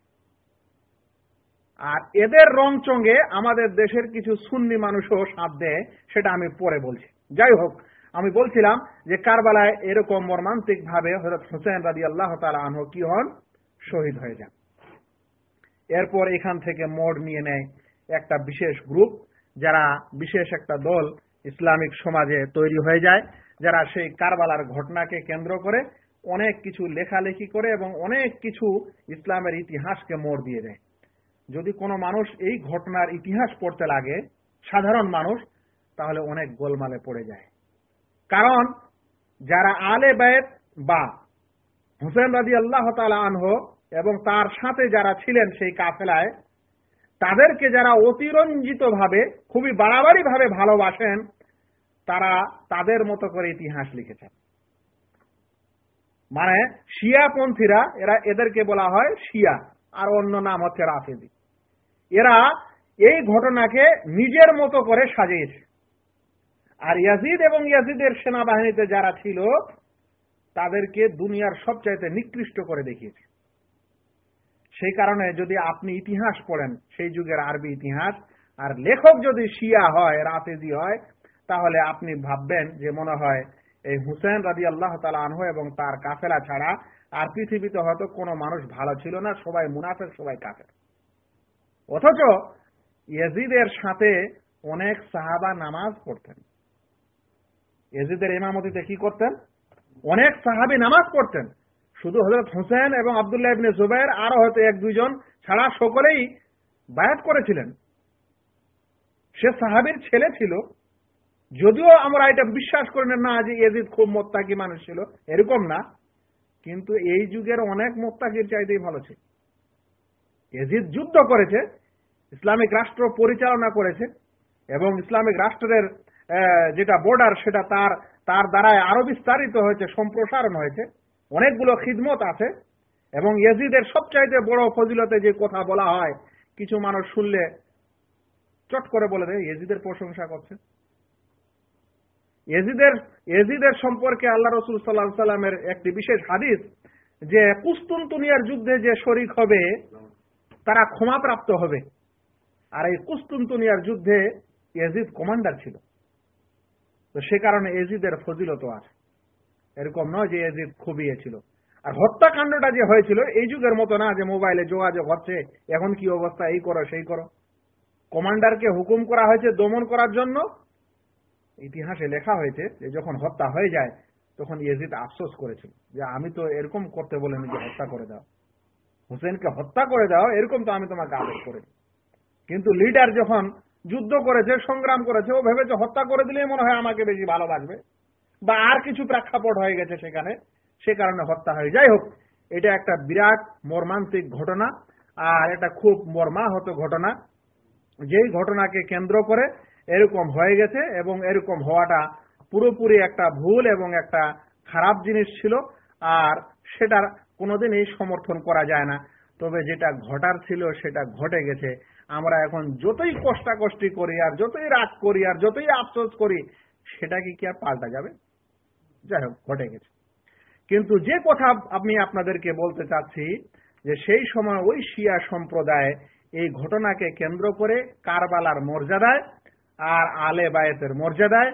A: আর এদের রং চঙ্গে আমাদের দেশের কিছু সুন্নি মানুষও সাপ দেয়, সেটা আমি পরে বলছি। যাই হোক আমি বলছিলাম যে কারবালায় এরকম মর্মান্তিক ভাবে হজরত হোসেন রাজি আল্লাহ তালা আনহ কি হন? শহীদ হয়ে যান। এরপর এখান থেকে মোড় নিয়ে নেয় একটা বিশেষ গ্রুপ, যারা বিশেষ একটা দল ইসলামিক সমাজে তৈরি হয়ে যায়, যারা সেই কারবালার ঘটনাকে কেন্দ্র করে অনেক কিছু লেখালেখি করে এবং অনেক কিছু ইসলামের ইতিহাসকে মোড় দিয়ে দেয়। যদি কোনো মানুষ এই ঘটনার ইতিহাস পড়তে লাগে, সাধারণ মানুষ তাহলে অনেক গোলমালে পড়ে যায়। কারণ যারা আলে বেত বা হুসেন রাজি আল্লাহ আনহ এবং তার সাথে যারা ছিলেন সেই কাফেলায়, তাদেরকে যারা অতিরঞ্জিত ভাবে খুবই বাড়াবাড়ি ভাবে ভালোবাসেন, তারা তাদের মতো করে ইতিহাস লিখেছেন। মানে শিয়াপন্থীরা, এরা এদেরকে বলা হয় শিয়া, আর অন্য নাম হচ্ছে রাফেদি এরা এই ঘটনাকে নিজের মতো করে সাজিয়েছে। আর ইয়াজিদ এবং ইয়াজিদের সেনাবাহিনীতে যারা ছিল, তাদেরকে দুনিয়ার সবচাইতে নিকৃষ্ট করে দেখিয়েছে। সেই কারণে যদি আপনি ইতিহাস পড়েন, সেই যুগের আরবি ইতিহাস, আর লেখক যদি শিয়া হয়, রাফেজি হয়, তাহলে আপনি ভাববেন যে মনে হয় এই হুসেন রাজি আল্লাহ তালা আনহ এবং তার কাফেলা ছাড়া আর পৃথিবীতে হয়তো কোনো মানুষ ভালো ছিল না, সবাই মুনাফের সবাই কাফের। অথচ ইয়াজিদের সাথে অনেক সাহাবা নামাজ পড়তেন। ইয়েজিদের ইমামতিতে কি করতেন? অনেক সাহাবি নামাজ পড়তেন। শুধু হজরত হোসেন এবং আবদুল্লাহ ইবনে জুবাইর আরও হয়তো এক দুইজন ছাড়া সকলেই বায়াত করেছিলেন। সে সাহাবির ছেলে ছিল। যদিও আমরা এটা বিশ্বাস করি না যে এজিদ খুব মোত্তাকি মানুষ ছিল, এরকম না। কিন্তু এই যুগের অনেক মোত্তাকির চাইতেই ভালো ছিল। এজিদ যুদ্ধ করেছে, ইসলামিক রাষ্ট্র পরিচালনা করেছে এবং ইসলামিক রাষ্ট্রের যেটা বর্ডার সেটা তার তার দ্বারায় আরও বিস্তারিত হয়েছে, সম্প্রসারণ হয়েছে। অনেকগুলো খিদমত আছে এবং ইয়েজিদের সবচাইতে বড় ফজিলতে যে কথা বলা হয়, কিছু মানুষ শুনলে চট করে বলে দেয়, ইয়েজিদের প্রশংসা করছে। এজিদের এজিদের সম্পর্কে আল্লাহ রসুল সাল্লাহ সাল্লামের একটি বিশেষ হাদিস যে কুস্তুনতুনিয়ার যুদ্ধে যে শরিক হবে, তারা ক্ষমাপ্রাপ্ত হবে। আর এই কুস্তুনতুনিয়ার যুদ্ধে এজিদ কমান্ডার ছিল। তো সে কারণে এজিদের ফজিলত আছে। এরকম নয় যে এজিদ খুবই ছিল। আর হত্যাকাণ্ডটা যে হয়েছিল, এই যুগের মতো না যে মোবাইলে যোগাযোগ হচ্ছে, এখন কি অবস্থা, এই করো, সেই করো। কমান্ডারকে হুকুম করা হয়েছে দমন করার জন্য। ইতিহাসে লেখা হয়েছে যে যখন হত্যা হয়ে যায়, তখন ইয়েজিদ আফসোস করেছিল যে আমি তো এরকম করতে বলেনি যে হত্যা করে দাও। হুসেনকে হত্যা করে দাও, এরকম তো আমি তোমাকে আদেশ করি কিন্তু লিডার যখন যুদ্ধ করেছে, সংগ্রাম করেছে, ও ভেবেছে হত্যা করে দিলেই মনে হয় আমাকে বেশি ভালোবাসবে বা আর কিছু প্রেক্ষাপট হয়ে গেছে সেখানে, সে কারণে হত্যা হয়। যাই হোক, এটা একটা বিরাট মর্মান্তিক ঘটনা, আর এটা খুব মর্মাহত ঘটনা। যেই ঘটনাকে কেন্দ্র করে এরকম হয়ে গেছে এবং এরকম হওয়াটা পুরোপুরি একটা ভুল এবং একটা খারাপ জিনিস ছিল, আর সেটার কোনোদিনই সমর্থন করা যায় না। তবে যেটা ঘটার ছিল, সেটা ঘটে গেছে। আমরা এখন যতই কষ্টাকষ্টি করি আর যতই রাগ করি আর যতই আফসোস করি সেটা কি কি আর পাল্টা যাবে? যাই হোক, ঘটে গেছে। কিন্তু যে কথা আমি আপনাদেরকে বলতে চাচ্ছি, যে সেই সময় ওই শিয়া সম্প্রদায় এই ঘটনাকে কেন্দ্র করে কারবালার মর্যাদায় আর আলে বায়েতের মর্যাদায়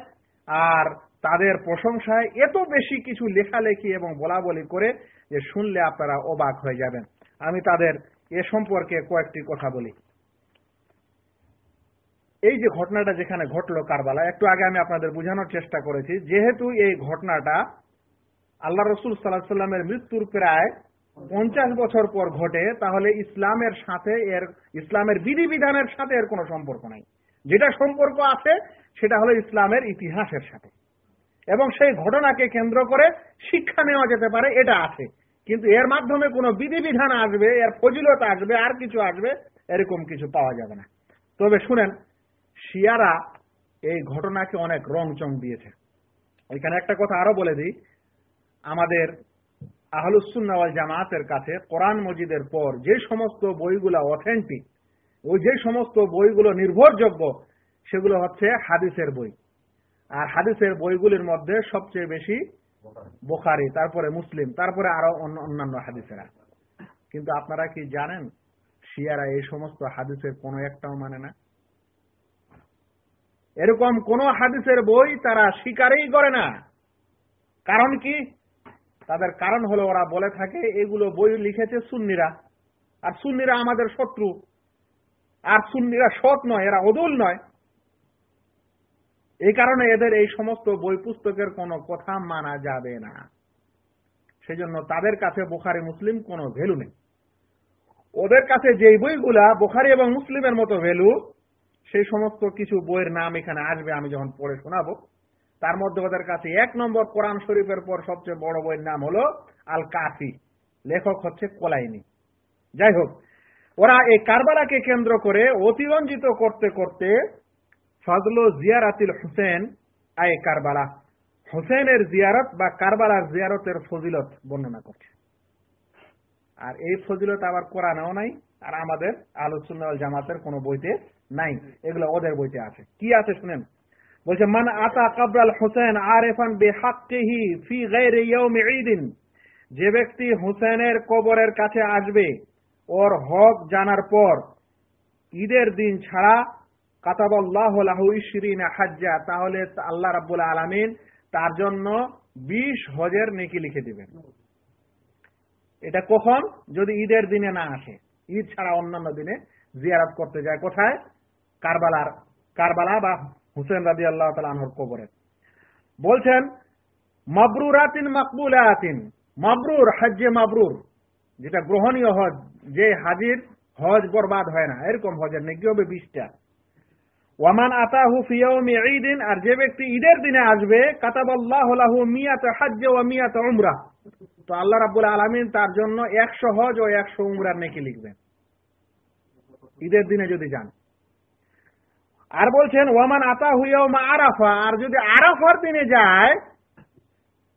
A: আর তাদের প্রশংসায় এত বেশি কিছু লেখালেখি এবং বলা বলি করে যে শুনলে আপনারা অবাক হয়ে যাবেন। আমি তাদের এ সম্পর্কে কয়েকটি কথা বলি। এই যে ঘটনাটা যেখানে ঘটলো কারবালা একটু আগে আমি আপনাদের বোঝানোর চেষ্টা করেছি, যেহেতু এই ঘটনাটা আল্লাহ রসুল সাল্লাহ সাল্লামের মৃত্যুর প্রায় পঞ্চাশ বছর পর ঘটে, তাহলে ইসলামের সাথে এর, ইসলামের বিধিবিধানের সাথে এর কোনো সম্পর্ক নাই। যেটা সম্পর্ক আছে, সেটা হলো ইসলামের ইতিহাসের সাথে। এবং সেই ঘটনাকে কেন্দ্র করে শিক্ষা নেওয়া যেতে পারে, এটা আছে। কিন্তু এর মাধ্যমে কোনো বিধিবিধান আসবে, এর ফজিলত আসবে, আর কিছু আসবে, এরকম কিছু পাওয়া যাবে না। তবে শুনেন শিয়ারা এই ঘটনাকে অনেক রং চং দিয়েছে। এখানে একটা কথা আরও বলে দিই। আমাদের আহলুসুন্নাওয়াল জামাতের কাছে কোরআন মজিদের পর যে সমস্ত বইগুলো অথেন্টিক ওই যে সমস্ত বইগুলো নির্ভরযোগ্য, সেগুলো হচ্ছে হাদিসের বই। আর হাদিসের বইগুলির মধ্যে সবচেয়ে বেশি বোখারি, তারপরে মুসলিম, তারপরে আরও অন্যান্য হাদিসেরা। কিন্তু আপনারা কি জানেন, শিয়ারা এই সমস্ত হাদিসের কোনো একটাও মানে না? এরকম কোন হাদিসের বই তারা স্বীকারই করে না। কারণ কি? তাদের কারণ হলো ওরা বলে থাকে, এগুলো বই লিখেছে সুন্নিরা। আর সুন্নিরা আমাদের শত্রু। আর সুন্নিরা সৎ নয়, এরা অদুল নয়। এই কারণে এদের এই সমস্ত বই পুস্তকের কোনো কথা মানা যাবে না। সেজন্য তাদের কাছে বোখারি, মুসলিম কোনো ভ্যালু নেই। ওদের কাছে যেই বইগুলা, বোখারি এবং মুসলিমের মতো ভ্যালু সেই সমস্ত কিছু বইয়ের নাম এখানে আসবে, আমি যখন পড়ে শোনাবো। তার মধ্যে ওদের কাছে এক নম্বর কোরআন শরীফের পর সবচেয়ে বড় বইয়ের নাম হলো আল কাফি লেখক হচ্ছে কোলাইনি। যাই হোক, ওরা এই কারবালাকে কেন্দ্র করে অতিরঞ্জিত করতে করতে ফজল জিয়ারাতিল হুসেন আয় কারবালা, হুসেনের জিয়ারত বা কারবালার জিয়ারতের ফজিলত বর্ণনা করছে। আর এই ফজিলত আবার কোরআনেও নাই, আর আমাদের আলোচনা জামাতের কোনো বইতে নাই, এগুলো ওদের বইতে আছে। কি আছে শুনেন? বলছে, মান আতা কাবরাল হোসেন আরেফান বেহাক্কিহি ফি গায়রি ইয়াউমি ঈদিন। যে ব্যক্তি হুসেনের কবরের কাছে আসবে, ওর হক জানার পর ঈদের দিন ছাড়া লাহু হাজ্জা, তাহলে আল্লাহ রাব্বুল আলামিন তার জন্য 20 হজের নেকি লিখে দিবেন। এটা কখন? যদি ঈদের দিনে না আসে। ঈদ ছাড়া অন্যান্য দিনে জিয়ারত করতে যায় কোথায়? কারবালার, কারবালা বা হুসেন রাজি আল্লাহ তালাহর কবরে। বলছেন, মাবরুরাতিন মাকবুলাতিন। মাবরুর হজ্জে মাবরুর। যেটা গ্রহণীয় হজ, যে হাজির হজ বরবাদ হয় না, এরকম হজের নেকি হবে বিশটা। ওয়ামান আতাহু ফিয়াউমি ঈদিন, আর যে ব্যক্তি ঈদের দিনে আসবে, কাতাবাল্লাহু লাহু মিয়াত হজ্জ ওয়া মিয়াত উমরা। তো আল্লাহ রাব্বুল আলামিন তার জন্য 100 হজ ও 100 উমরার নেকি লিখবেন। ঈদের দিনে যদি যান। আর বলছেন, ওয়ামান আতা হুইয়াও মা আরাফা। আর যদি আরাফার দিনে যায়,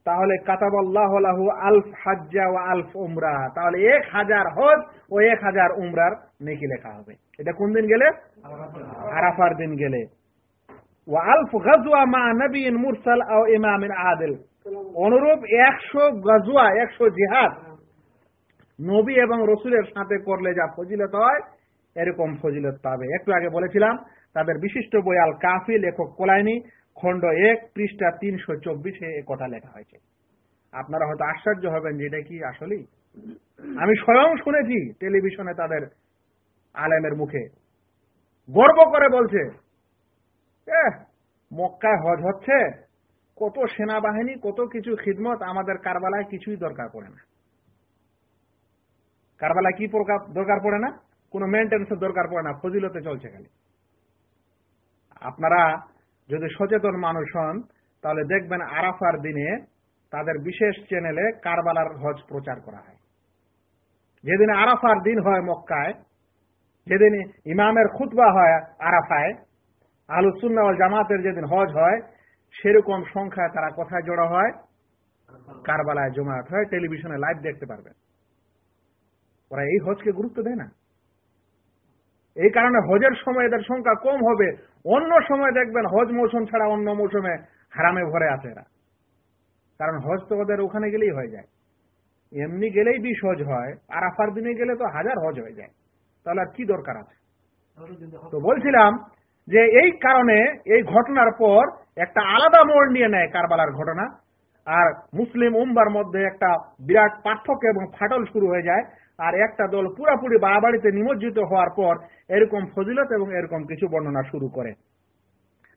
A: তাহলে কাতাবাল্লাহ লাহু আলফ হাজ্জা ও আলফ উমরা। তাহলে এক হাজার হজ ও এক হাজার উমরার নেকি লেখা হবে। এটা কোন দিন গেলে? আরাফার দিন গেলে। ও আলফ গাজুয়া মা নবীন মুরসাল ও ইমামিন আদিল। অনুরূপ একশো গাজুয়া একশো জিহাদ নবী এবং রসুলের সাথে করলে যা ফজিলত হয়, এরকম ফজিলত পাবে। একটু আগে বলেছিলাম তাদের বিশিষ্ট বই আল কাফি লেখক কোলাইনি, খণ্ড এক, পৃষ্ঠা তিনশো চব্বিশে এ কথা লেখা হয়েছে। আপনারা হয়তো আশ্চর্য হবেন যে এটা কি আসলেই? আমি স্বয়ং শুনেছি টেলিভিশনে তাদের আলেমের মুখে। গর্ব করে বলছে মক্কায় হজ হচ্ছে, কত সেনাবাহিনী, কত কিছু খিদমত আমাদের কারবালায় কিছুই দরকার পড়ে না। কারবালায় কি দরকার পড়ে না? কোনো মেনটেন্সের দরকার পড়ে না, ফজিলতে চলছে খালি। আপনারা যদি সচেতন মানুষ হন, তাহলে দেখবেন আরাফার দিনে তাদের বিশেষ চ্যানেলে কারবালার হজ প্রচার করা হয়। যেদিন আরাফার দিন হয় মক্কায়, যেদিন ইমামের খুতবা হয় আরাফায় আলুসুন্না জামাতের যেদিন হজ হয়, সেরকম সংখ্যায় তারা কোথায় জড়ো হয়? কারবালায় জমায়েত হয়, টেলিভিশনে লাইভ দেখতে পারবেন। ওরা এই হজকে গুরুত্ব দেয় না। এই কারণে হজের সময় এদের সংখ্যা কম হবে। অন্য সময় দেখবেন হজ মৌসুম ছাড়া অন্য মৌসুমে হারামে ভরে আছে এরা। কারণ হজ তো ওদের ওখানে গেলেই হয়ে যায়। এমনি গেলেই বিশ হজ হয় আর আফার দিনে গেলে তো হাজার হজ হয়ে যায়। তাহলে আর কি দরকার আছে? তো বলছিলাম যে এই কারণে এই ঘটনার পর একটা আলাদা মোড় নিয়ে নেয় কারবালার ঘটনা। আর মুসলিম উম্বার মধ্যে একটা বিরাট পার্থক্য এবং ফাটল শুরু হয়ে যায়। আর একটা দল পুরাপুরি বাড়াবাড়িতে নিমজ্জিত হওয়ার পর এরকম ফজিলত এবং এরকম কিছু বর্ণনা শুরু করে।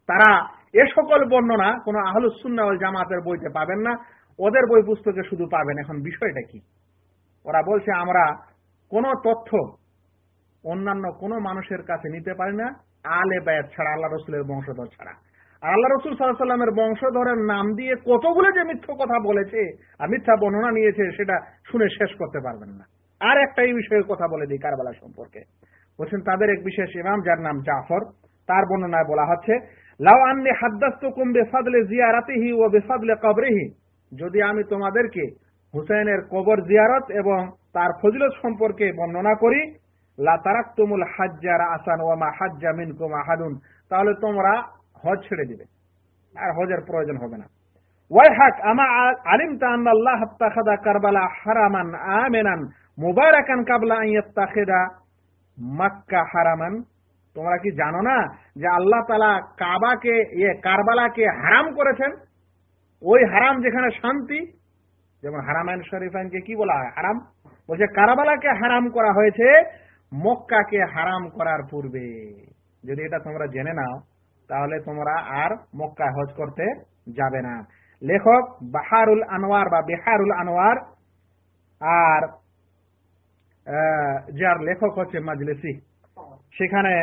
A: তারা এ সকল বর্ণনা কোন আহলুসুন্না জামাতের বইতে পাবেন না, ওদের বই পুস্তকে শুধু পাবেন। এখন বিষয়টা কি? ওরা বলছে, আমরা কোন তথ্য অন্যান্য কোন মানুষের কাছে নিতে পারি না, আলে বায়াত ছাড়া, আল্লাহ রসুলের বংশধর ছাড়া। আল্লাহ রসুল সাল্লাহ সাল্লামের বংশধরের নাম দিয়ে কতগুলো যে মিথ্য কথা বলেছে আর মিথ্যা বর্ণনা নিয়েছে, সেটা শুনে শেষ করতে পারবেন না। আর একটা এই বিষয়ে কথা বলে দিই কারবালা সম্পর্কে। বলছেন, তাদের এক বিশেষ ইমাম যার নাম জাফর, তার বর্ণনায় বলা হচ্ছে, লাউ আন্নি হাদ্দাস্ত কুম বেফাদলে জিয়ারাতিহি ও বেফাদলে কবরেহি। যদি আমি তোমাদেরকে হুসাইনের কবর জিয়ারত এবং তার ফজিলত সম্পর্কে বর্ণনা করি, লা তারাক্তুমুল হাজ্জার আসান ওয়ামা হাজ্জা মিনকুম আহাদুন, তাহলে তোমরা হজ ছেড়ে দিবে। আর হজের প্রয়োজন হবে না। ওয়াইহাক, আমা আলিমতা আন্না আল্লাহ ইত্তাখাদা কারবালা হারামান আমিনান? মুবারাকান কাবলা ইয়াত্তাখিদা মক্কা হারামান। তোমরা কি জানো না যে আল্লাহ তালা কাবাকে ইয়ে কারবালাকে হারাম করেছেন? ওই হারাম যেখানে শান্তি, যেমন হারামাইন শরীফাইনকে কি বলা হয়? হারাম। বলছে, কারাবালাকে হারাম করা হয়েছে, মক্কাকে হারাম করার পূর্বে। যদি এটা তোমরা জেনে নাও, তাহলে তোমরা আর মক্কা হজ করতে যাবে না। লেখক বাহারুল আনোয়ার বা বেহারুল আনোয়ার আর যার লেখক হচ্ছে মাজলিসি সেখানে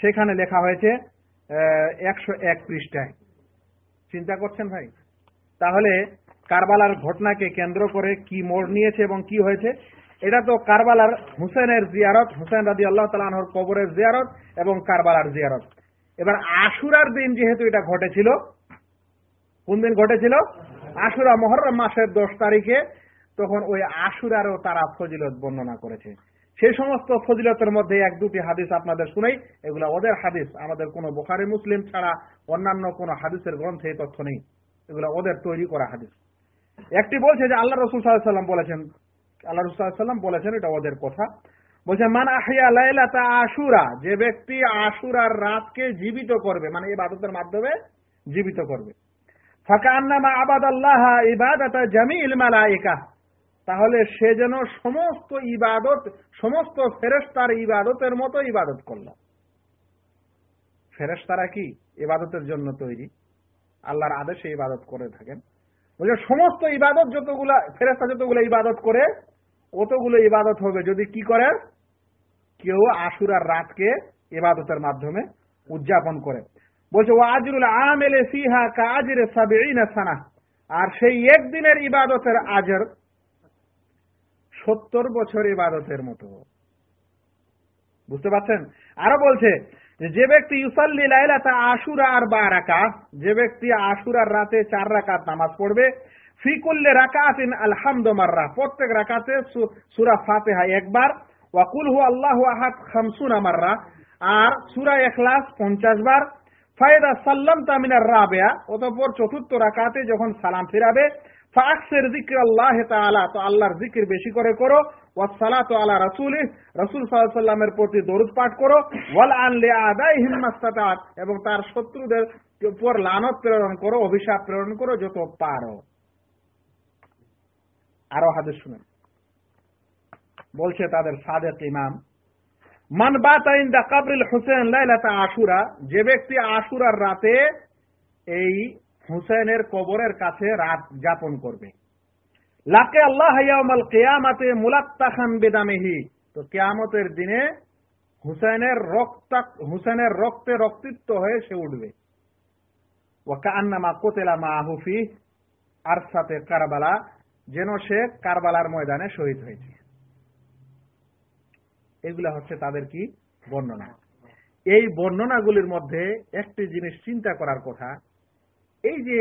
A: সেখানে লেখা হয়েছে একশো এক পৃষ্ঠায়। চিন্তা করছেন ভাই? তাহলে কারবালার ঘটনাকে কেন্দ্র করে কি মোড় নিয়েছে এবং কি হয়েছে? এটা তো কারবালার হুসেনের জিয়ারত, হুসেন রাজি আল্লাহ তালাহর কবরের জিয়ারত এবং কারবালার জিয়ারত। এবার আশুরার দিন যেহেতু এটা ঘটেছিল, কোন দিন ঘটেছিল? আশুরা মহরম মাসের দশ তারিখে তখন ওই আশুরারও তারা ফজিলত বর্ণনা করেছে। সেই সমস্ত ফজিলতের মধ্যে এক দুটি হাদিস আপনাদের শুনেই, এগুলা ওদের হাদিস, আমাদের কোনো বোখারি, মুসলিম ছাড়া অন্যান্য কোনো হাদিসের গ্রন্থে এই তথ্য নেই। এগুলা ওদের তৈরি করা হাদিস। একটি বলছে যে আল্লাহ রসুল সাল্লাম বলেছেন, আল্লাহ রসুল সাল্লাম বলেছেন, এটা ওদের কথা। বলছে, মান আহিয়া লাইলাতা আশুরা যে ব্যক্তি আশুরার রাতকে জীবিত করবে মানে ইবাদতের মাধ্যমে জীবিত করবে। ফাঁকা আন্নামা আবাদ আল্লাহ ইবাদতা জামিল মালাইকা তাহলে সে যেন সমস্ত ইবাদত, সমস্ত ফেরেস্তার ইবাদতের মতো ইবাদত করল। ফেরেস্তারা কি? ইবাদতের জন্য তৈরি। আল্লাহর আদেশে ইবাদত করে থাকেন। বলছে, সমস্ত ইবাদত যতগুলা ফেরেস্তা যতগুলো ইবাদত করে, অতগুলো ইবাদত হবে। যদি কি করে? কেউ আশুরার রাতকে ইবাদতের মাধ্যমে উদযাপন করে। বলছে ও আজরুল আমেলে ফিহা কাজরে সাবিনা সানা। আর সেই একদিনের ইবাদতের আজর সত্তর বছর ইবাদতের মতো। বুঝতে পারছেন? আরও বলছে, যে ব্যক্তি ইউসাল্লি লাইলাতা আশুরা আর বা রাকা যে ব্যক্তি আশুরার রাতে চার রাকাত নামাজ পড়বে ফিকুল্লে রাকাতিন আলহামদ মাররা, প্রত্যেক রাকাতে সুরা একবার ওয়াকুল হু আল্লাহ আহাদ খামসুনা মাররা, আর সুরা এখলাস পঞ্চাশ বার ফায়দা সাল্লাম তামিনার রাবেয়া, অতঃপর চতুর্থ রাকাতে যখন সালাম ফিরাবে ফাকসের জিক্র আল্লাহ তাআলা, তো আল্লাহর জিকির বেশি করে করো। ওয়াসসালাত আলা রাসূলি রাসূল সাল্লামের প্রতি দরুদ পাঠ করো। ওয়াল আন লিআদাইহিম মাস্তাতাত, এবং তার শত্রুদের উপর লানত প্রেরণ করো, অভিশাপ প্রেরণ করো, যত পারো। আরও হাদিস শুনেন। বলছে তাদের সাদেক ইমাম, মান কাবরিল হুসেন লাইলাতা আশুরা যে ব্যক্তি আশুরার রাতে এই হুসেনের কবরের কাছে রাত যাপন করবে। লাকে আল্লাহ কেয়ামাতে মুলাত্তাখান বেদামেহি। তো কেয়ামতের দিনে হুসেনের রক্ত, হুসেনের রক্তে রক্তিত্ব হয়ে সে উঠবে। ওয়াকান্নামা কোতেলা মা আহুফি আর সাথে কারবালা, যেন সে কারবালার ময়দানে শহীদ হয়েছে। এগুলা হচ্ছে তাদের কি বর্ণনা? এই বর্ণনাগুলির মধ্যে একটি জিনিস চিন্তা করার কথা এই যে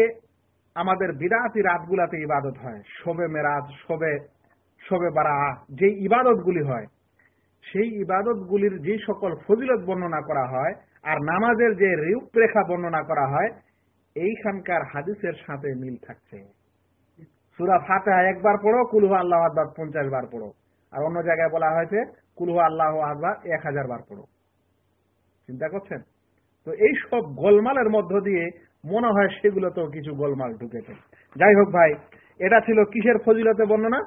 A: আমাদের বিরাতি রাতগুলাতে ইবাদত হয়, শোবে মেরাজ, শোবে শোবে বারা যে ইবাদতগুলি হয়, সেই ইবাদতগুলির যে সকল ফজিলত বর্ণনা করা হয় আর নামাজের যে রূপরেখা বর্ণনা করা হয়, এইখানকার হাদিসের সাথে মিল থাকছে। সুরা ফাতেহা একবার পড়ো কুলহু আল্লাহ আকবার পঞ্চাশ বার পড়ো। আর অন্য জায়গায় বলা হয়েছে কুলহু আল্লাহ আকবার এক হাজার বার পড়ো। চিন্তা করছেন? তো এই সব গোলমালের মধ্য দিয়ে মনে হয় সেগুলো তো কিছু গোলমাল ঢুকেছে। যাই হোক ভাই, এটা ছিল কিসের ফজিলতে বর্ণনা?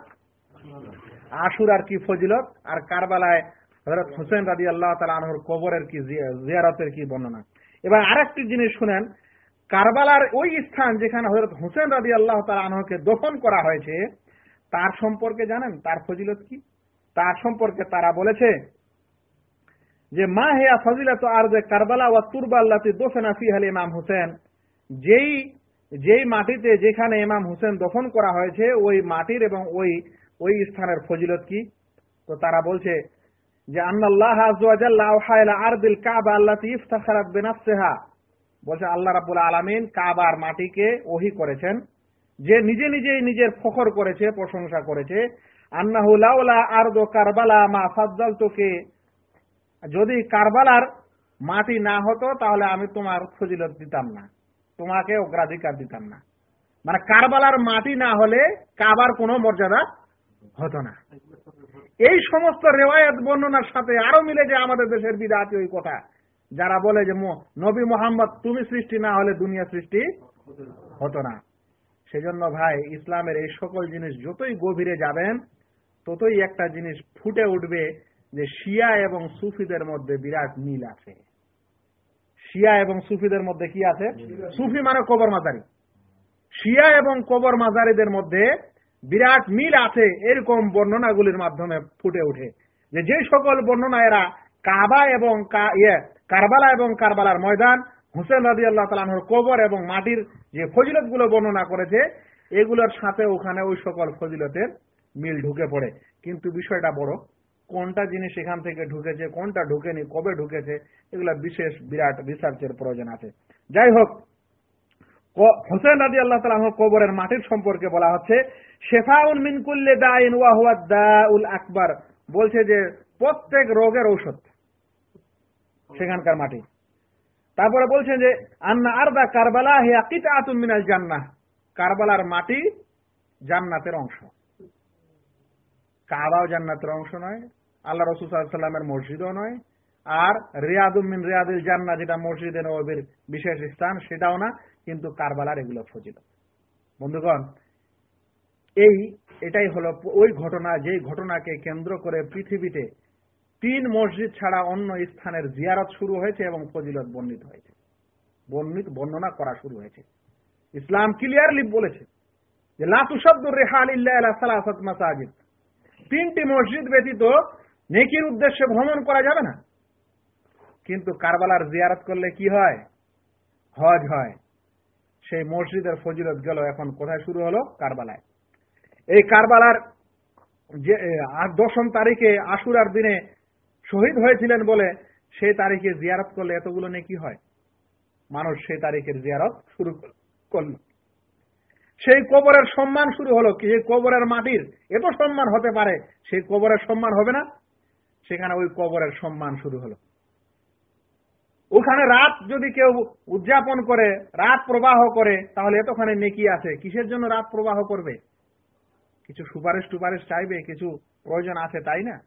A: আশুর আর কি ফজিলত? আর কারবালায় হজরত হোসেন রাজি আল্লাহ তালা আনহর কবরের কি জিয়ারতের কি বর্ণনা? এবার আরেকটি জিনিস শুনেন, কারবালার ওই স্থান যেখানে হজরত হোসেন রাজি আল্লাহ তালা আনহকে দফন করা হয়েছে, তার সম্পর্কে জানেন? তার ফজিলত কি? তার সম্পর্কে তারা বলেছে যে, মা হেয়া ফজিলত আর যে কারবালা ওয়া তুরবা আল্লাতি দোফেনা ফিহাল ইমাম হোসেন। যেই যেই মাটিতে যেখানে ইমাম হোসেন দফন করা হয়েছে, ওই মাটির এবং ওই ওই স্থানের ফজিলত কি? তো তারা বলছে যে, আন্নাল্লাহ আজওয়াজাল্লাহ আওহাইলা আরদিল কাবা আল্লাতি ইফতাখারাত বিনাফসিহা। বলছে, আল্লাহ রাব্বুল আলামিন কাবার মাটিকে ওহি করেছেন, যে নিজে নিজেই নিজের ফখর করেছে, প্রশংসা করেছে। আন্নাহু লাউলা আরদু কারবালা মা ফাদ্দালতুকে। যদি কারবালার মাটি না হতো, তাহলে আমি তোমার ফজিলত দিতাম না। তোমাকে অগ্রাধিকার দিতাম না। মানে কারবালার মাটি না হলে কাবার কোনো মর্যাদা হতো না। এই সমস্ত রেওয়ায়ত বর্ণনার সাথে আরও মিলে যে আমাদের দেশের বিদাতি ওই কথা, যারা বলে যে নবী মোহাম্মদ তুমি সৃষ্টি না হলে দুনিয়া সৃষ্টি হতো না। সেজন্য ভাই, ইসলামের এই সকল জিনিস যতই গভীরে যাবেন, ততই একটা জিনিস ফুটে উঠবে যে শিয়া এবং সুফিদের মধ্যে বিরাট মিল আছে। শিয়া এবং সুফিদের মধ্যে কি আছে? সুফি মানে কবর মাজারি শিয়া এবং কবর মাজারিদের মধ্যে বিরাট মিল আছে এরকম বর্ণনাগুলির মাধ্যমে ফুটে ওঠে। যে যে সকল বর্ণনা এরা কাবা এবং ইয়ে কারবালা এবং কারবালার ময়দান, হুসেন রাজি আল্লাহ তালাহর কবর এবং মাটির যে ফজিলতগুলো বর্ণনা করেছে, এগুলোর সাথে ওখানে ওই সকল ফজিলতের মিল ঢুকে পড়ে। কিন্তু বিষয়টা বড়। কোনটা জিনিস এখান থেকে ঢুকেছে, কোনটা ঢুকেনি, কবে ঢুকেছে, এগুলা বিশেষ বিরাট রিসার্চের প্রয়োজন আছে। যাই হোক হোসেন রাজি আল্লাহ তালাহ কবরের মাটির সম্পর্কে বলা হচ্ছে, শেফাউন মিনকুল্লে দাইন ওয়াহুয়া দাউল আকবর বলছে যে, প্রত্যেক রোগের ঔষধ সেখানকার মাটি। তারপরে বলছেন যে, আন্না আরদা কারবালা হে আকিত আতুম মিনাল জান্নাহ কারবালার মাটি জান্নাতের অংশ। কাবাও জান্নাতের অংশ নয়, আল্লাহ রসুল সাল্লামের মসজিদও নয়, আর রিয়াদুমিন রিয়াদুল জান্না যেটা মসজিদে নবীর বিশেষ স্থান, সেটাও না, কিন্তু কারবালার এগুলো ফজিল বন্ধুগণ, এই, এটাই হলো ওই ঘটনা, যেই ঘটনাকে কেন্দ্র করে পৃথিবীতে তিন মসজিদ ছাড়া অন্য স্থানের জিয়ারত শুরু হয়েছে এবং ফজিলত বর্ণিত হয়েছে। বর্ণিত, বর্ণনা করা শুরু হয়েছে। ইসলাম ক্লিয়ারলি বলেছে যে লাতুশব্দুর রেহাল ইল্লাহ সালাসাত মাসাজিদ। তিনটি মসজিদ ব্যতীত নেকির উদ্দেশ্যে ভ্রমণ করা যাবে না। কিন্তু কারবালার জিয়ারত করলে কি হয়? হজ হয়। সেই মসজিদের ফজিলত গেল এখন কোথায় শুরু হলো? কারবালায়। এই কারবালার যে দশম তারিখে আশুরার দিনে শহীদ হয়েছিলেন বলে সেই তারিখে জিয়ারত করলে এতগুলো নেকি হয়? মানুষ সেই তারিখের জিয়ারত শুরু করল। সেই কবরের সম্মান শুরু হলো কি? এই কবরের মাটির এত সম্মান হতে পারে, সেই কবরের সম্মান হবে না? সেখানে ওই কবরের সম্মান শুরু হলো। ওখানে রাত যদি কেউ উদযাপন করে, রাত প্রবাহ করে, তাহলে এতখানে নেকি আছে। কিসের জন্য রাত প্রবাহ করবে? কিছু সুপারিশ টুপারিশ চাইবে, কিছু প্রয়োজন আছে, তাই না?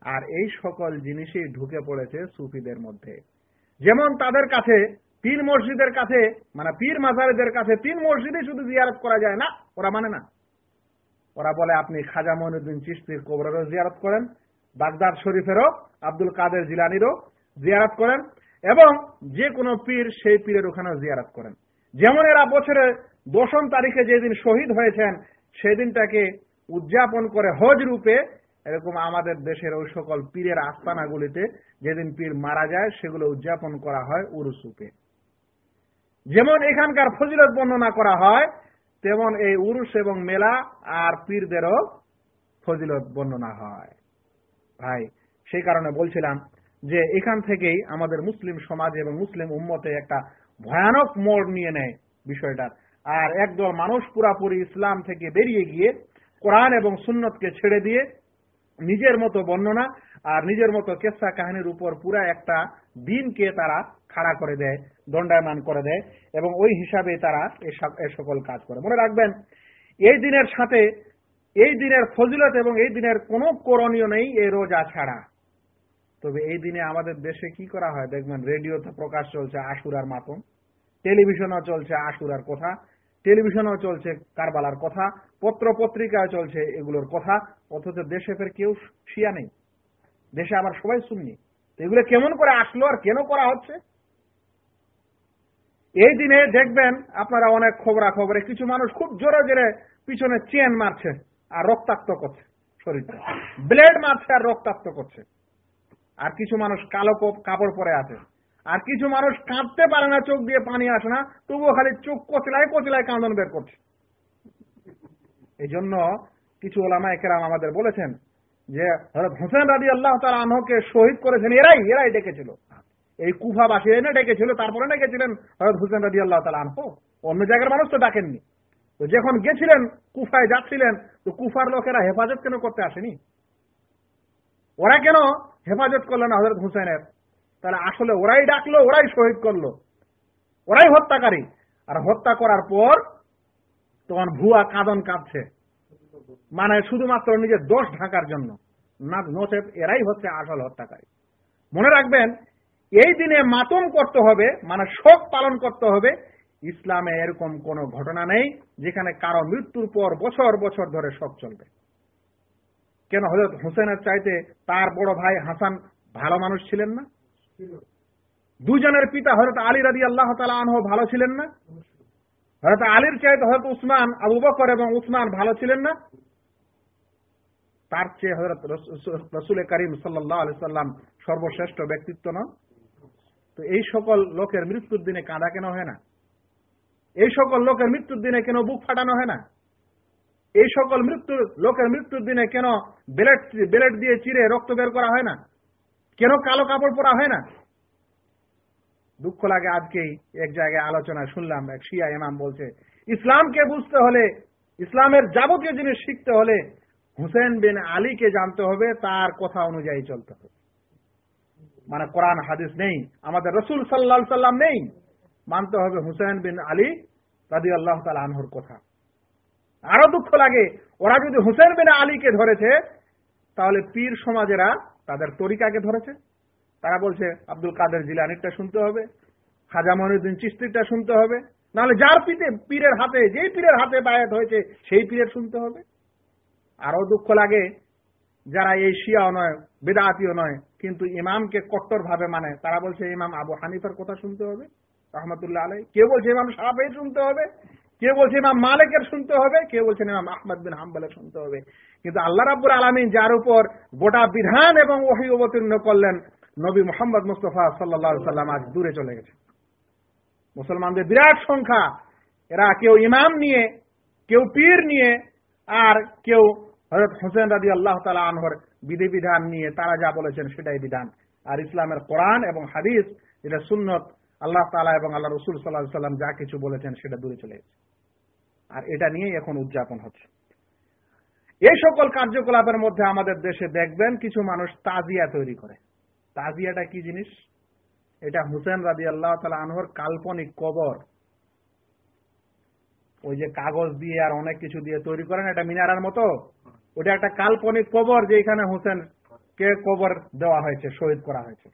A: আর এই সকল জিনিসই ঢুকে পড়েছে সুফিদের মধ্যে। যেমন তাদের কাছে তিন মসজিদের কাছে মানে পীর মাজারিদের কাছে তিন মসজিদে শুধু জিয়ারত করা যায় না, ওরা মানে না। ওরা বলে, আপনি খাজা মহিনুদ্দিন চিস্তির কবরেরও জিয়ারত করেন, বাগদাদ শরীফেরও, আব্দুল কাদের জিলানিরও জিয়ারত করেন, এবং যে কোনো পীর সেই পীরের ওখানেও জিয়ারত করেন। যেমন এরা বছরে দশম তারিখে যেদিন শহীদ হয়েছেন, সেদিনটাকে উদযাপন করে হজ রূপে, এরকম আমাদের দেশের ওই সকল পীরের আস্তানাগুলিতে যেদিন পীর মারা যায়, সেগুলো উদযাপন করা হয় উরুস রূপে। যেমন এখানকার ফজিলত বর্ণনা করা হয়, তেমন এই উরুস এবং মেলা আর পীরদেরও ফজিলত বর্ণনা হয়। ভাই, সেই কারণে বলছিলাম যে এখান থেকেই আমাদের মুসলিম সমাজ এবং মুসলিম উম্মতে একটা ভয়ানক মোড় নিয়ে নেয় বিষয়টার আর একদল মানুষ পুরাপুরি ইসলাম থেকে বেরিয়ে গিয়ে কোরআন এবং সুন্নতকে ছেড়ে দিয়ে নিজের মতো বর্ণনা আর নিজের মতো কেসা কাহিনীর উপর পুরা একটা দিনকে তারা খাড়া করে দেয়, দণ্ডায়মান করে দেয় এবং ওই হিসাবে তারা এ সকল কাজ করে। মনে রাখবেন, এই দিনের সাথে, এই দিনের ফজিলত এবং এই দিনের কোনো করণীয় নেই এই রোজা ছাড়া। তবে এই দিনে আমাদের দেশে কি করা হয়? দেখবেন রেডিওতে প্রকাশ চলছে আশুরার মাতম টেলিভিশনও চলছে আশুরার কথা, টেলিভিশনও চলছে কারবালার কথা পত্র পত্রিকায় চলছে এগুলোর কথা, অথচ দেশে ফের কেউ শিয়া নেই। দেশে আবার সবাই শুননি এগুলো কেমন করে আসলো আর কেন করা হচ্ছে? এই দিনে দেখবেন আপনারা অনেক খবরা খবরে কিছু মানুষ খুব জোরে জোরে পিছনে চেন মারছে আর রক্তাক্ত করছে শরীরটা। ব্লেড মারছে আর রক্তাক্ত করছে। আর কিছু মানুষ কালো কাপড় পরে আছে। আর কিছু মানুষ কাঁদতে পারে না, চোখ দিয়ে পানি আসে না, তবুও খালি চোখ কচলায় কচলায় কাঁদন বের করছে। এই জন্য কিছু ওলামা একেরাম আমাদের বলেছেন যে হরত হোসেন রাজি আল্লাহ তার আনহকে শহীদ করেছেন, এরাই এরাই ডেকেছিল। এই কুফাবাসী এনে ডেকেছিল, তারপরে ডেকেছিলেন হরত হোসেন রাজি আল্লাহ তালা আনহ। অন্য জায়গার মানুষ তো ডাকেননি। তো যখন গেছিলেন, কুফায় যাচ্ছিলেন, তো কুফার লোকেরা হেফাজত কেন করতে আসেনি? ওরা কেন হেফাজত করল না হজরত হুসেনের? তাহলে আসলে ওরাই ডাকলো, ওরাই শহীদ করল। ওরাই হত্যাকারী। আর হত্যা করার পর তোমার ভুয়া কাঁদন কাঁদছে। মানে শুধুমাত্র নিজের দোষ ঢাকার জন্য। না, নচেত এরাই হচ্ছে আসল হত্যাকারী। মনে রাখবেন এই দিনে মাতম করতে হবে মানে শোক পালন করতে হবে। ইসলামে এরকম কোন ঘটনা নেই, যেখানে কারও মৃত্যুর পর বছর বছর ধরে শোক চলবে। কেন হজরত হোসেনের চাইতে তার বড় ভাই হাসান ভালো মানুষ ছিলেন না? দুজনের পিতা হজরত আলী রাজি আল্লাহ তালা ভালো ছিলেন না? হয়তো আলীর চাইতে হয়তো উসমান, আবু বকর এবং উসমান ভালো ছিলেন না? তার চেয়ে হজরত রসুল করিম সাল্লাহ আলি সাল্লাম সর্বশ্রেষ্ঠ ব্যক্তিত্ব নন। তো এই সকল লোকের মৃত্যুর দিনে কাঁদা কেন হয় না? এই সকল লোকের মৃত্যুর দিনে কেন বুক ফাটানো হয় না? এই সকল মৃত্যু, লোকের মৃত্যুর দিনে কেন বেলেট বেলেট দিয়ে চিরে রক্ত বের করা হয় না? কেন কালো কাপড় পরা হয় না? দুঃখ লাগে আজকেই এক জায়গায় আলোচনা শুনলাম, এক শিয়া ইমাম বলছে, ইসলামকে বুঝতে হলে, ইসলামের যাবতীয় জিনিস শিখতে হলে হুসেন বিন আলীকে জানতে হবে, তার কথা অনুযায়ী চলতে হবে। মানে কোরআন, হাদিস নেই। আমাদের রসুল সাল্লাহ সাল্লাম নেই। মানতে হবে হুসেন বিন আলী রাজি আল্লাহ তালা আনহর কথা। আরও দুঃখ লাগে, ওরা যদি হুসেন বিন আলীকে ধরেছে, তাহলে পীর সমাজেরা তাদের তরিকাকে ধরেছে। তারা বলছে, আব্দুল কাদের জিলানিরটা শুনতে হবে, খাজা মহিউদ্দিন চিস্তিরটা শুনতে হবে, নাহলে যার পিতে পীরের হাতে, যেই পীরের হাতে বায়াত হয়েছে, সেই পীরের শুনতে হবে। আরও দুঃখ লাগে, যারা এই শিয়াও নয়, বেদাতিও নয় কিন্তু ইমামকে কট্টর ভাবে মানে তারা বলছে, ইমাম আবু হানিফার কথা শুনতে হবে, রহমতুল্লাহ আলাই কেউ বলছে, ইমাম সাহাবের শুনতে হবে। কেউ বলছে, ইমাম মালিকের শুনতে হবে। কেউ বলছেন ইমাম আহমদ বিন হাম্বালের শুনতে হবে। কিন্তু আল্লাহ রাব্বুর আলমিন যার উপর গোটা বিধান এবং ওহি অবতীর্ণ করলেন, নবী মোহাম্মদ মুস্তফা সাল্লা সাল্লাম আজ দূরে চলে গেছে। মুসলমানদের বিরাট সংখ্যা। এরা কেউ ইমাম নিয়ে, কেউ পীর নিয়ে, আর কেউ হজরত হোসেন রাজি আল্লাহ তালা আনহর বিধি বিধান নিয়ে তারা যা বলেছেন সেটাই বিধান। আর ইসলামের কোরআন এবং হাদিস যেটা সুন্নত, আল্লাহ তালা এবং আল্লাহ রসুল সাল্লাহ সাল্লাম যা কিছু বলেছেন সেটা দূরে চলে গেছে। আর এটা নিয়েই এখন উদযাপন হচ্ছে। এই সকল কার্যকলাপের মধ্যে আমাদের দেশে দেখবেন কিছু মানুষ তাজিয়া তৈরি করে। তাজিয়াটা কি জিনিস? এটা হুসেন রাজি আল্লাহ তালা আনহর কাল্পনিক কবর। ওই যে কাগজ দিয়ে আর অনেক কিছু দিয়ে তৈরি করেন, এটা মিনারার মতো। ওটা একটা কাল্পনিক কবর যে এখানে হোসেন কে কবর দেওয়া হয়েছে, শহীদ করা হয়েছে।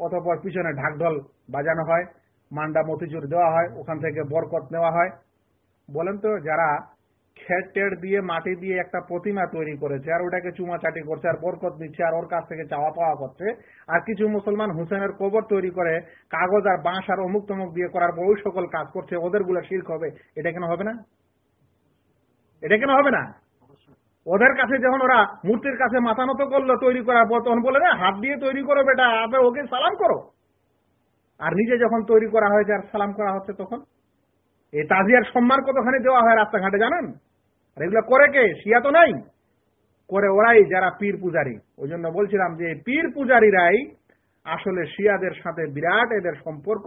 A: অতপর পিছনে ঢাকঢল বাজানো হয়, মান্ডা মতিচুর দেওয়া হয়, ওখান থেকে বরকত নেওয়া হয়। বলেন তো, যারা খেট দিয়ে, মাটি দিয়ে একটা প্রতিমা তৈরি করেছে, আর ওটাকে চুমাচাটি করছে, আর বরকত দিচ্ছে, আর ওর কাছ থেকে চাওয়া পাওয়া করছে, আর কিছু মুসলমান হুসেনের কবর তৈরি করে, কাগজ আর বাঁশ আর অমুক তমুক দিয়ে করার পর ওই সকল কাজ করছে ওদেরগুলা শির্ক হবে, এটা কেন হবে না? এটা কেন হবে না? ওদের কাছে যখন ওরা মূর্তির কাছে মাথা নত করল তৈরি করার পর, তখন বলে হাত দিয়ে তৈরি করো বেটা আপনি ওকে সালাম করো। আর নিজে যখন তৈরি করা হয়েছে আর সালাম করা হচ্ছে তখন এই তাজিয়ার সম্মান কতখানি দেওয়া হয় রাস্তাঘাটে জানেন? আর এগুলো করে কে? শিয়া তো নাই। করে ওরাই যারা পীর পূজারী। ওই জন্য বলছিলাম যে, পীর পূজারীরাই আসলে শিয়াদের সাথে বিরাট এদের সম্পর্ক,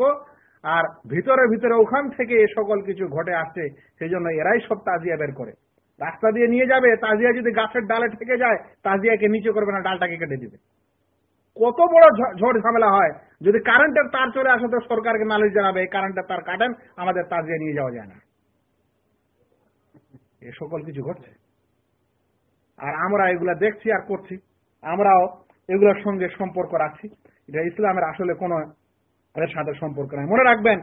A: আর ভিতরে ভিতরে ওখান থেকে এ সকল কিছু ঘটে আসছে, সেই জন্য এরাই সব তাজিয়া বের করে। রাস্তা দিয়ে নিয়ে যাবে, তাজিয়া যদি গাছের ডালে ঠেকে যায়, তাজিয়াকে নিচে করবে না, ডালটাকে কেটে দিবে। কত বড় ঝড় ঝামেলা হয়, যদি কারেন্টের তার চলে আসে তো সরকারকে নালিশ জানাবে, এই কারেন্টের তার কাটেন, আমাদের তাজিয়া নিয়ে যাওয়া যায় না। এ সকল কিছু ঘটছে। আর আমরা এগুলা দেখছি আর করছি। আমরাও এগুলোর সঙ্গে সম্পর্ক রাখছি। এটা ইসলামের আসলে কোনো সাথে সম্পর্ক নাই। মনে রাখবেন,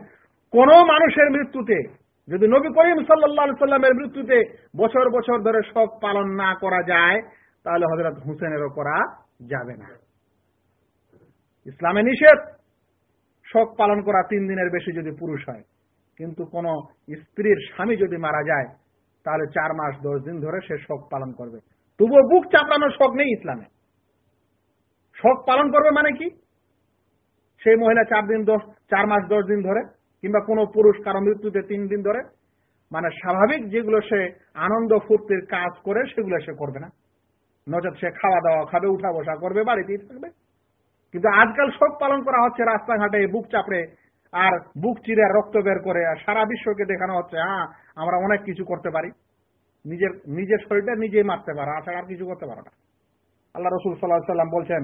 A: কোন মানুষের মৃত্যুতে যদি নবী করিম সাল্লাহ সাল্লামের মৃত্যুতে বছর বছর ধরে শোক পালন না করা যায়, তাহলে হজরত হুসেনেরও করা যাবে না। ইসলামে নিষেধ, শোক পালন করা তিন দিনের বেশি যদি পুরুষ হয়। কিন্তু কোন স্ত্রীর স্বামী যদি মারা যায়, তাহলে চার মাস, দশ দিন ধরে সে শোক পালন করবে। তবুও বুক চাপড়ানোর শখ নেই ইসলামে। শোক পালন করবে মানে কি? সেই মহিলা চার দিন, দশ, চার মাস, দশ দিন ধরে কিংবা কোনো পুরুষ কারও মৃত্যুতে তিন দিন ধরে মানে স্বাভাবিক যেগুলো সে আনন্দ ফুর্তির কাজ করে, সেগুলো সে করবে না। নচেত সে খাওয়া দাওয়া খাবে, উঠা বসা করবে, বাড়িতেই থাকবে। কিন্তু আজকাল শোক পালন করা হচ্ছে রাস্তাঘাটে, বুক চাপড়ে, আর বুক চিরে রক্ত বের করে, আর সারা বিশ্বকে দেখানো হচ্ছে হ্যাঁ আমরা অনেক কিছু করতে পারি। নিজের নিজের শরীরটা নিজেই মারতে পারো আছাড়া আর কিছু করতে পারো না। আল্লাহ রসুল সাল্লাহ সাল্লাম বলছেন,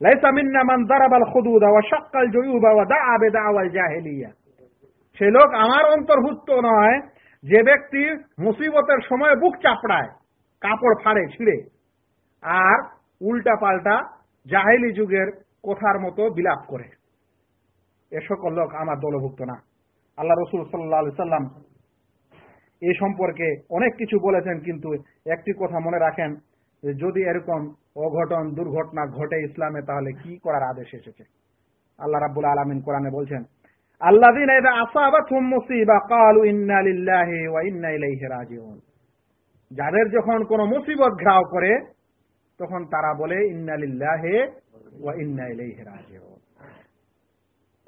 A: লাইসা মিন্না মান দারাবাল খুদুদা ওয়া শাক্কাল জুয়ুবা ওয়া দাআ বিদাওয়াল জাহেলিয়া। সে লোক আমার অন্তর্ভুক্ত নয়, যে ব্যক্তি মুসিবতের সময় বুক চাপড়ায়, কাপড় ফাড়ে, ছিঁড়ে। আর উল্টা পাল্টা জাহেলি যুগের কথার মতো বিলাপ করে। এ সকল লোক আমার দলভুক্ত না। আল্লাহ রসুল সাল্লাহ সাল্লাম এই সম্পর্কে অনেক কিছু বলেছেন, কিন্তু একটি কথা মনে রাখেন, যে যদি এরকম অঘটন, দুর্ঘটনা ঘটে ইসলামে, তাহলে কি করার আদেশ এসেছে? আল্লাহ রাব্বুল আলামিন কোরআনে বলছেন আল্লাযীনা ইযা আসাবাতহুম মুসিবা ক্বালু ইন্না লিল্লাহি ওয়া ইন্না ইলাইহি রাজিউন। যাদের যখন কোনো মুসিবত ঘেরাও করে, তখন তারা বলে, ইন্না লিল্লাহি ওয়া ইন্না ইলাইহি রাজিউন।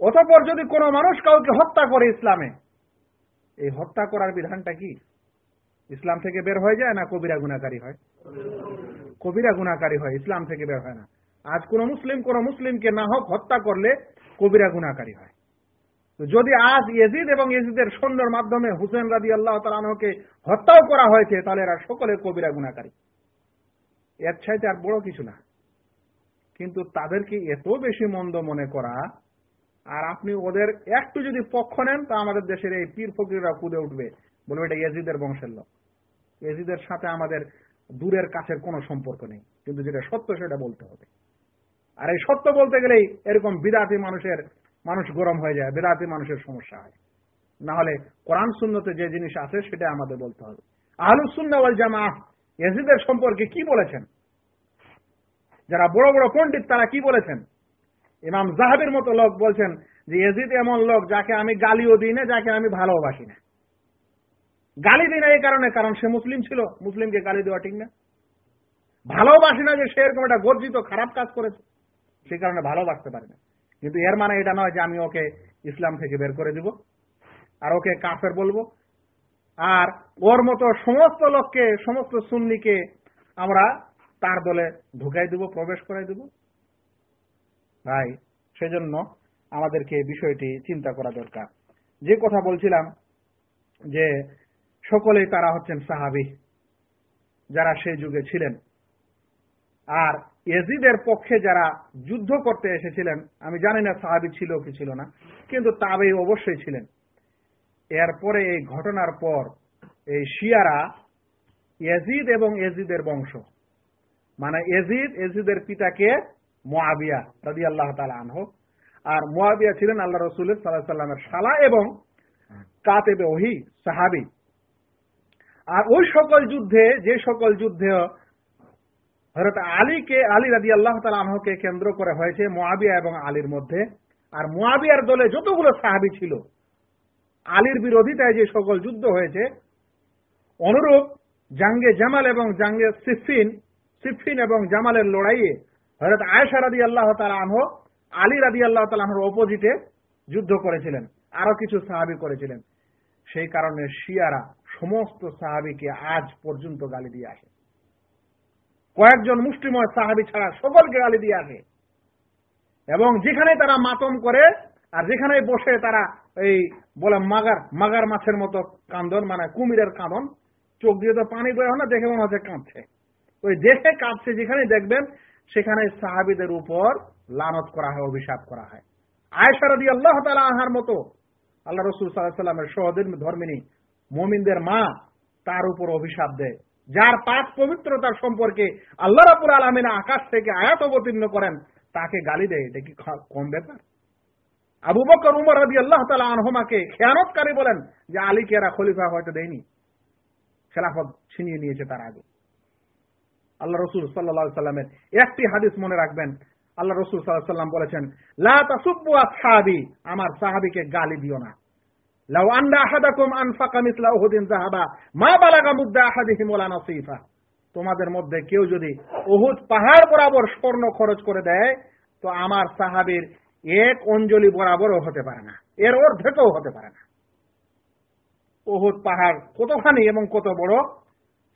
A: অতঃপর যদি কোনো মানুষ কাউকে হত্যা করে ইসলামে, এই হত্যা করার বিধানটা কি? ইসলাম থেকে বের হয়ে যায় না কবিরা গুণাকারী হয়? কবিরা গুণাকারী হয়, ইসলাম থেকে বের হয় না। আজ কোন মুসলিম কোন মুসলিমকে না হোক হত্যা করলে কবিরা গুণাকারী হয়। যদি আজ ইয়েজিদ এবং ইয়েজিদের সৈন্যর মাধ্যমে হুসেন রাদি আল্লাহ তালানহকে হত্যাও করা হয়েছে, তাহলে এরা সকলে কবিরা গুণাকারী এর চাইতে আর বড় কিছু না। কিন্তু তাদেরকে এত বেশি মন্দ মনে করা, আর আপনি ওদের একটু যদি পক্ষ নেন, তা আমাদের দেশের এই পীর ফকিররা কুদে উঠবে। বলবে এটা ইয়াজিদের বংশের লোক। ইয়াজিদের সাথে আমাদের দূরের কাছের কোনো সম্পর্ক নেই। কিন্তু যেটা সত্য সেটা বলতে হবে। আর এই সত্য বলতে গেলেই এরকম বিদাতি মানুষের মানুষ গরম হয়ে যায় বিদাতি মানুষের সমস্যা হয়। না হলে কোরআন শূন্যতে যে জিনিস আছে সেটা আমাদের বলতে হবে। আহলুসুন্না ওয়াল জামা ইয়াজিদের সম্পর্কে কি বলেছেন? যারা বড় বড় পণ্ডিত, তারা কি বলেছেন? ইমাম জাহাবের মতো লোক বলছেন যে এজিদ এমন লোক যাকে আমি গালিও দিই না, যাকে আমি ভালোবাসি না। গালি দিই না এই কারণে, কারণ সে মুসলিম ছিল। মুসলিমকে গালি দেওয়া ঠিক না। ভালোবাসি না যে সে এরকম একটা গর্জিত, খারাপ কাজ করেছে। সে কারণে ভালোবাসতে পারি না। কিন্তু এর মানে এটা নয় যে আমি ওকে ইসলাম থেকে বের করে দিব। আর ওকে কাফের বলব। আর ওর মতো সমস্ত লোককে, সমস্ত সুন্নিকে আমরা তার দলে ঢুকাই দেব, প্রবেশ করাই দেব। ভাই, সেজন্য আমাদেরকে বিষয়টি চিন্তা করা দরকার। যে কথা বলছিলাম যে সকলেই তারা হচ্ছেন সাহাবি, যারা সেই যুগে ছিলেন। আর এজিদের পক্ষে যারা যুদ্ধ করতে এসেছিলেন, আমি জানি না সাহাবি ছিল কি ছিল না, কিন্তু তাবেই অবশ্যই ছিলেন। এরপরে এই ঘটনার পর এই শিয়ারা এজিদ এবং এজিদের বংশ। মানে এজিদ এজিদের পিতাকে মোয়াবিয়া রাজি আল্লাহ তালা আনহ। আর মোয়াবিয়া ছিলেন আল্লাহ রসুল সাল্লাহ সাল্লামের শালা এবং কাতেবে ওহি সাহাবি। আর ওই সকল যুদ্ধে, যে সকল যুদ্ধে হরত আলীকে, আলী রাজি আল্লাহ তালা আনহকে কেন্দ্র করে হয়েছে মোয়াবিয়া এবং আলীর মধ্যে। আর মোয়াবিয়ার দলে যতগুলো সাহাবি ছিল, আলীর বিরোধিতায় যে সকল যুদ্ধ হয়েছে, অনুরূপ জাঙ্গে জামাল এবং জাঙ্গে সিফিন সিফিন এবং জামালের লড়াইয়ে হজরত আয়েশা রাদি আল্লাহ তালা আনহ, আলী রাদি আল্লাহ তালাহর অপোজিটে যুদ্ধ করেছিলেন আরও কিছু সাহাবি করেছিলেন। সেই কারণে শিয়ারা সমস্ত সাহাবিকে আজ পর্যন্ত গালি দিয়ে আসে। কয়েকজন মুষ্টিময় সাহাবি ছাড়া সকলকে গালি দিয়ে আসে। এবং যেখানে তারা মাতম করে আর যেখানে বসে তারা এই বলে মাগার মাগার মাছের মতো কান্দন মানে কুমিরের কাঁদন, চোখ দিয়ে তো পানি বের হয় না, দেখে মনে হচ্ছে কাঁদছে। ওই দেখে কাঁদছে, যেখানে দেখবেন সেখানে সাহাবিদের উপর লানত করা হয়, অভিশাপ করা হয়। আয়সারদি আল্লাহ তালা আহার মতো আল্লাহ রসুল সাল্লাহ সাল্লামের সহদিন ধর্মিনী মমিনদের মা তার উপর অভিশাপ দেয়। যার পাক পবিত্রতার সম্পর্কে আল্লাহ রাবুল আলমিনা আকাশ থেকে আয়াত অবতীর্ণ করেন, তাকে গালি দেয়। এটা কি কম ব্যাপার? আবু বকর, উমর রবি আল্লাহ তালা আনহমাকে খেয়ানতকারী বলেন যে আলীকে এরা খলিফা হয়তো দেয়নি। খেলাফত ছিনিয়ে নিয়েছে তার আগে। আল্লাহ রসুল সাল্লা সাল্লামের একটি হাদিস মনে রাখবেন। আল্লাহ রসুল সাল্লাহ সাল্লাম বলেছেন, লা তাসুব্বু আসহাবি আমার সাহাবিকে গালি দিও না। লাউ আন্না আহাদাকুম আনফাকা মিসলা উহুদিন যাহাবা, মা বালাগা মুদ্দা আহাদিহিম ওয়ালা নাসিফা। তোমাদের মধ্যে কেউ যদি উহুদ পাহাড় বরাবর স্বর্ণ খরচ করে দেয়, তো আমার সাহাবীর এক অঞ্জলি বরাবরও হতে পারে না। এর অর্ধেকও হতে পারে না। উহুদ পাহাড় কতখানি এবং কত বড়,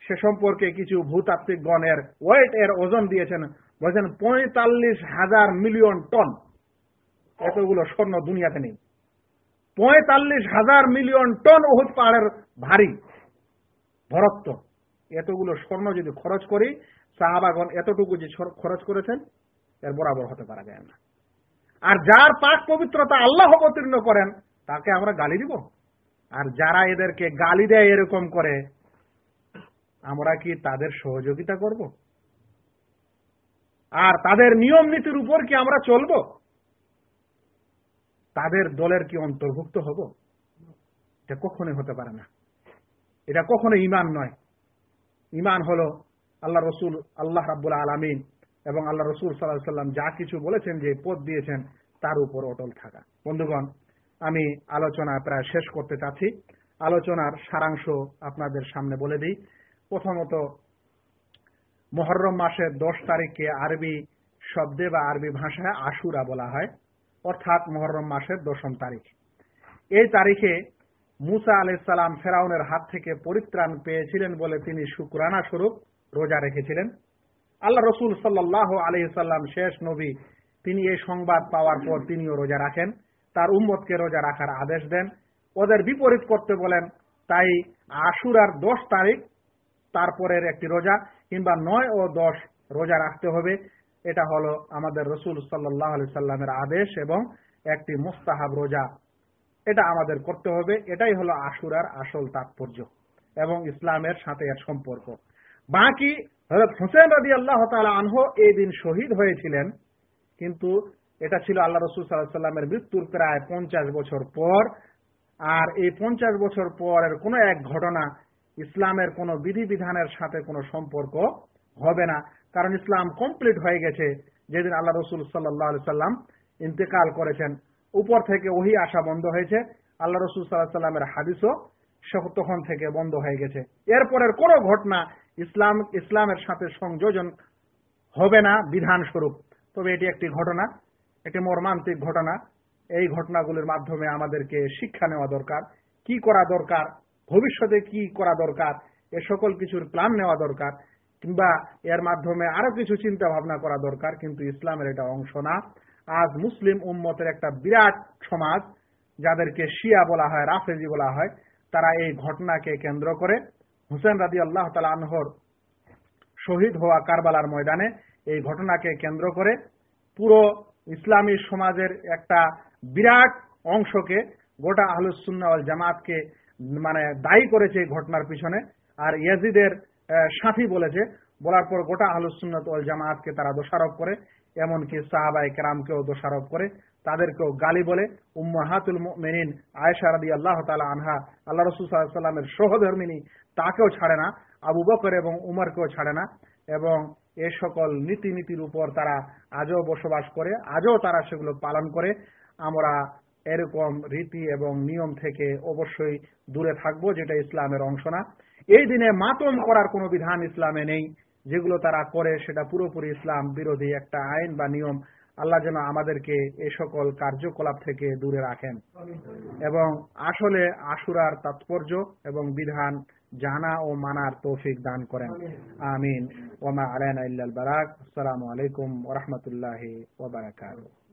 A: সে সম্পর্কে কিছু ভূতাত্ত্বিক গণের ওয়েট এর ওজন দিয়েছেন, বলছেন পঁয়তাল্লিশ হাজার মিলিয়ন টন। এতগুলো স্বর্ণ দুনিয়াতে নেই। পঁয়তাল্লিশ হাজার মিলিয়ন টন ওহুদ পাহাড়ের ভারী ভরত্ব। এতগুলো স্বর্ণ যদি খরচ করি সাহাবাগন এতটুকু যে খরচ করেছেন, এর বরাবর হতে পারা যায় না। আর যার পাক পবিত্রতা আল্লাহ অবতীর্ণ করেন, তাকে আমরা গালি দিব। আর যারা এদেরকে গালি দেয় এরকম করে, আমরা কি তাদের সহযোগিতা করব? আর তাদের নিয়ম নীতির উপর কি আমরা চলব? তাদের দলের কি অন্তর্ভুক্ত হব? এটা কখনোই হতে পারে না। এটা কখনো ইমান নয়। ইমান হলো আল্লাহ রসুল, আল্লাহ রাবুল আলমিন এবং আল্লাহ রসুল সাল্লাহ সাল্লাম যা কিছু বলেছেন, যে পদ দিয়েছেন, তার উপর অটল থাকা। বন্ধুগণ, আমি আলোচনা প্রায় শেষ করতে চাচ্ছি। আলোচনার সারাংশ আপনাদের সামনে বলে দিই। প্রথমত, মহরম মাসের দশ তারিখকে আরবি শব্দে বা আরবি ভাষায় আশুরা বলা হয়। অর্থাৎ মহরম মাসের দশম তারিখ। এই তারিখে মুসা আলাইসাল্লাম ফেরাউনের হাত থেকে পরিত্রাণ পেয়েছিলেন বলে তিনি শুক্রানা স্বরূপ রোজা রেখেছিলেন। আল্লাহ রসুল সাল্লাহ আলহিসাল্লাম শেষ নবী, তিনি এই সংবাদ পাওয়ার পর তিনিও রোজা রাখেন। তার উম্মতকে রোজা রাখার আদেশ দেন। ওদের বিপরীত করতে বলেন, তাই আশুরার দশ তারিখ তারপরের একটি রোজা কিংবা নয় ও দশ রোজা রাখতে হবে। এটা হলো আমাদের রসুল সাল্লাহ সাল্লামের আদেশ এবং একটি মোস্তাহাব রোজা। এটা আমাদের করতে হবে। এটাই হলো আশুরার আসল তাৎপর্য এবং ইসলামের সাথে এর সম্পর্ক। বাকি হজরত হোসেন রাজি আল্লাহ তালা আনহ এই দিন শহীদ হয়েছিলেন। কিন্তু এটা ছিল আল্লাহ রসুল সাল্লাহ সাল্লামের মৃত্যুর প্রায় পঞ্চাশ বছর পর। আর এই পঞ্চাশ বছর পরের কোনো এক ঘটনা ইসলামের কোনো বিধিবিধানের সাথে কোনো সম্পর্ক হবে না। কারণ ইসলাম কমপ্লিট হয়ে গেছে। যেদিন আল্লাহ রসুল সাল্লাহ সাল্লাম ইন্তেকাল করেছেন, উপর থেকে ওহি আসা বন্ধ হয়েছে। আল্লাহ রসুল সাল্লাহ সাল্লামের হাদিসও তখন থেকে বন্ধ হয়ে গেছে। এরপরের কোন ঘটনা ইসলাম, ইসলামের সাথে সংযোজন হবে না, বিধান স্বরূপ। তবে এটি একটি ঘটনা, একটি মর্মান্তিক ঘটনা। এই ঘটনাগুলির মাধ্যমে আমাদেরকে শিক্ষা নেওয়া দরকার। কি করা দরকার? ভবিষ্যতে কি করা দরকার? এ সকল কিছুর প্ল্যান নেওয়া দরকার। কিংবা এর মাধ্যমে আরও কিছু চিন্তা ভাবনা করা দরকার, কিন্তু ইসলামের এটা অংশ না। আজ মুসলিম উম্মতের একটা বিরাট সমাজ, যাদেরকে শিয়া বলা হয়, রাফেজি বলা হয়, তারা এই ঘটনাকে কেন্দ্র করে হুসেন রাজি আল্লাহ তালা আনহর শহীদ হওয়া কারবালার ময়দানে এই ঘটনাকে কেন্দ্র করে পুরো ইসলামী সমাজের একটা বিরাট অংশকে গোটা আহলুসুন্নাওয়াল জামাতকে মানে দায়ী করেছে এই ঘটনার পিছনে। আর ইয়াজিদের সাথী বলেছে, বলার পর গোটা আহলুসুন্নত ওয়াল জামাতকে তারা দোষারোপ করে, এমনকি সাহাবাই কেরামকেও দোষারোপ করে, তাদেরকেও গালি বলে। উম্মাহাতুল মেনিন আয়েশা রাদি আল্লাহ তালা আনহা, আল্লাহ রসুল সাল্লামের সহধর্মিনী, তাকেও ছাড়ে না। আবু বকর এবং উমরকেও ছাড়ে না। এবং এ সকল নীতি নীতির উপর তারা আজও বসবাস করে, আজও তারা সেগুলো পালন করে। আমরা এরকম রীতি এবং নিয়ম থেকে অবশ্যই দূরে থাকব, যেটা ইসলামের অংশ না। এই দিনে মাতম করার কোনো বিধান ইসলামে নেই। যেগুলো তারা করে, সেটা পুরোপুরি ইসলাম বিরোধী একটা আইন বা নিয়ম। আল্লাহ যেন আমাদেরকে এ সকল কার্যকলাপ থেকে দূরে রাখেন। এবং আসলে আশুরার তাৎপর্য এবং বিধান জানা ও মানার তৌফিক দান করেন। আমিন। ওমা আলাইনা ইল্লাল বারাক। আসসালামু আলাইকুম ওয়া রাহমাতুল্লাহি ওয়া বারাকাতুহু।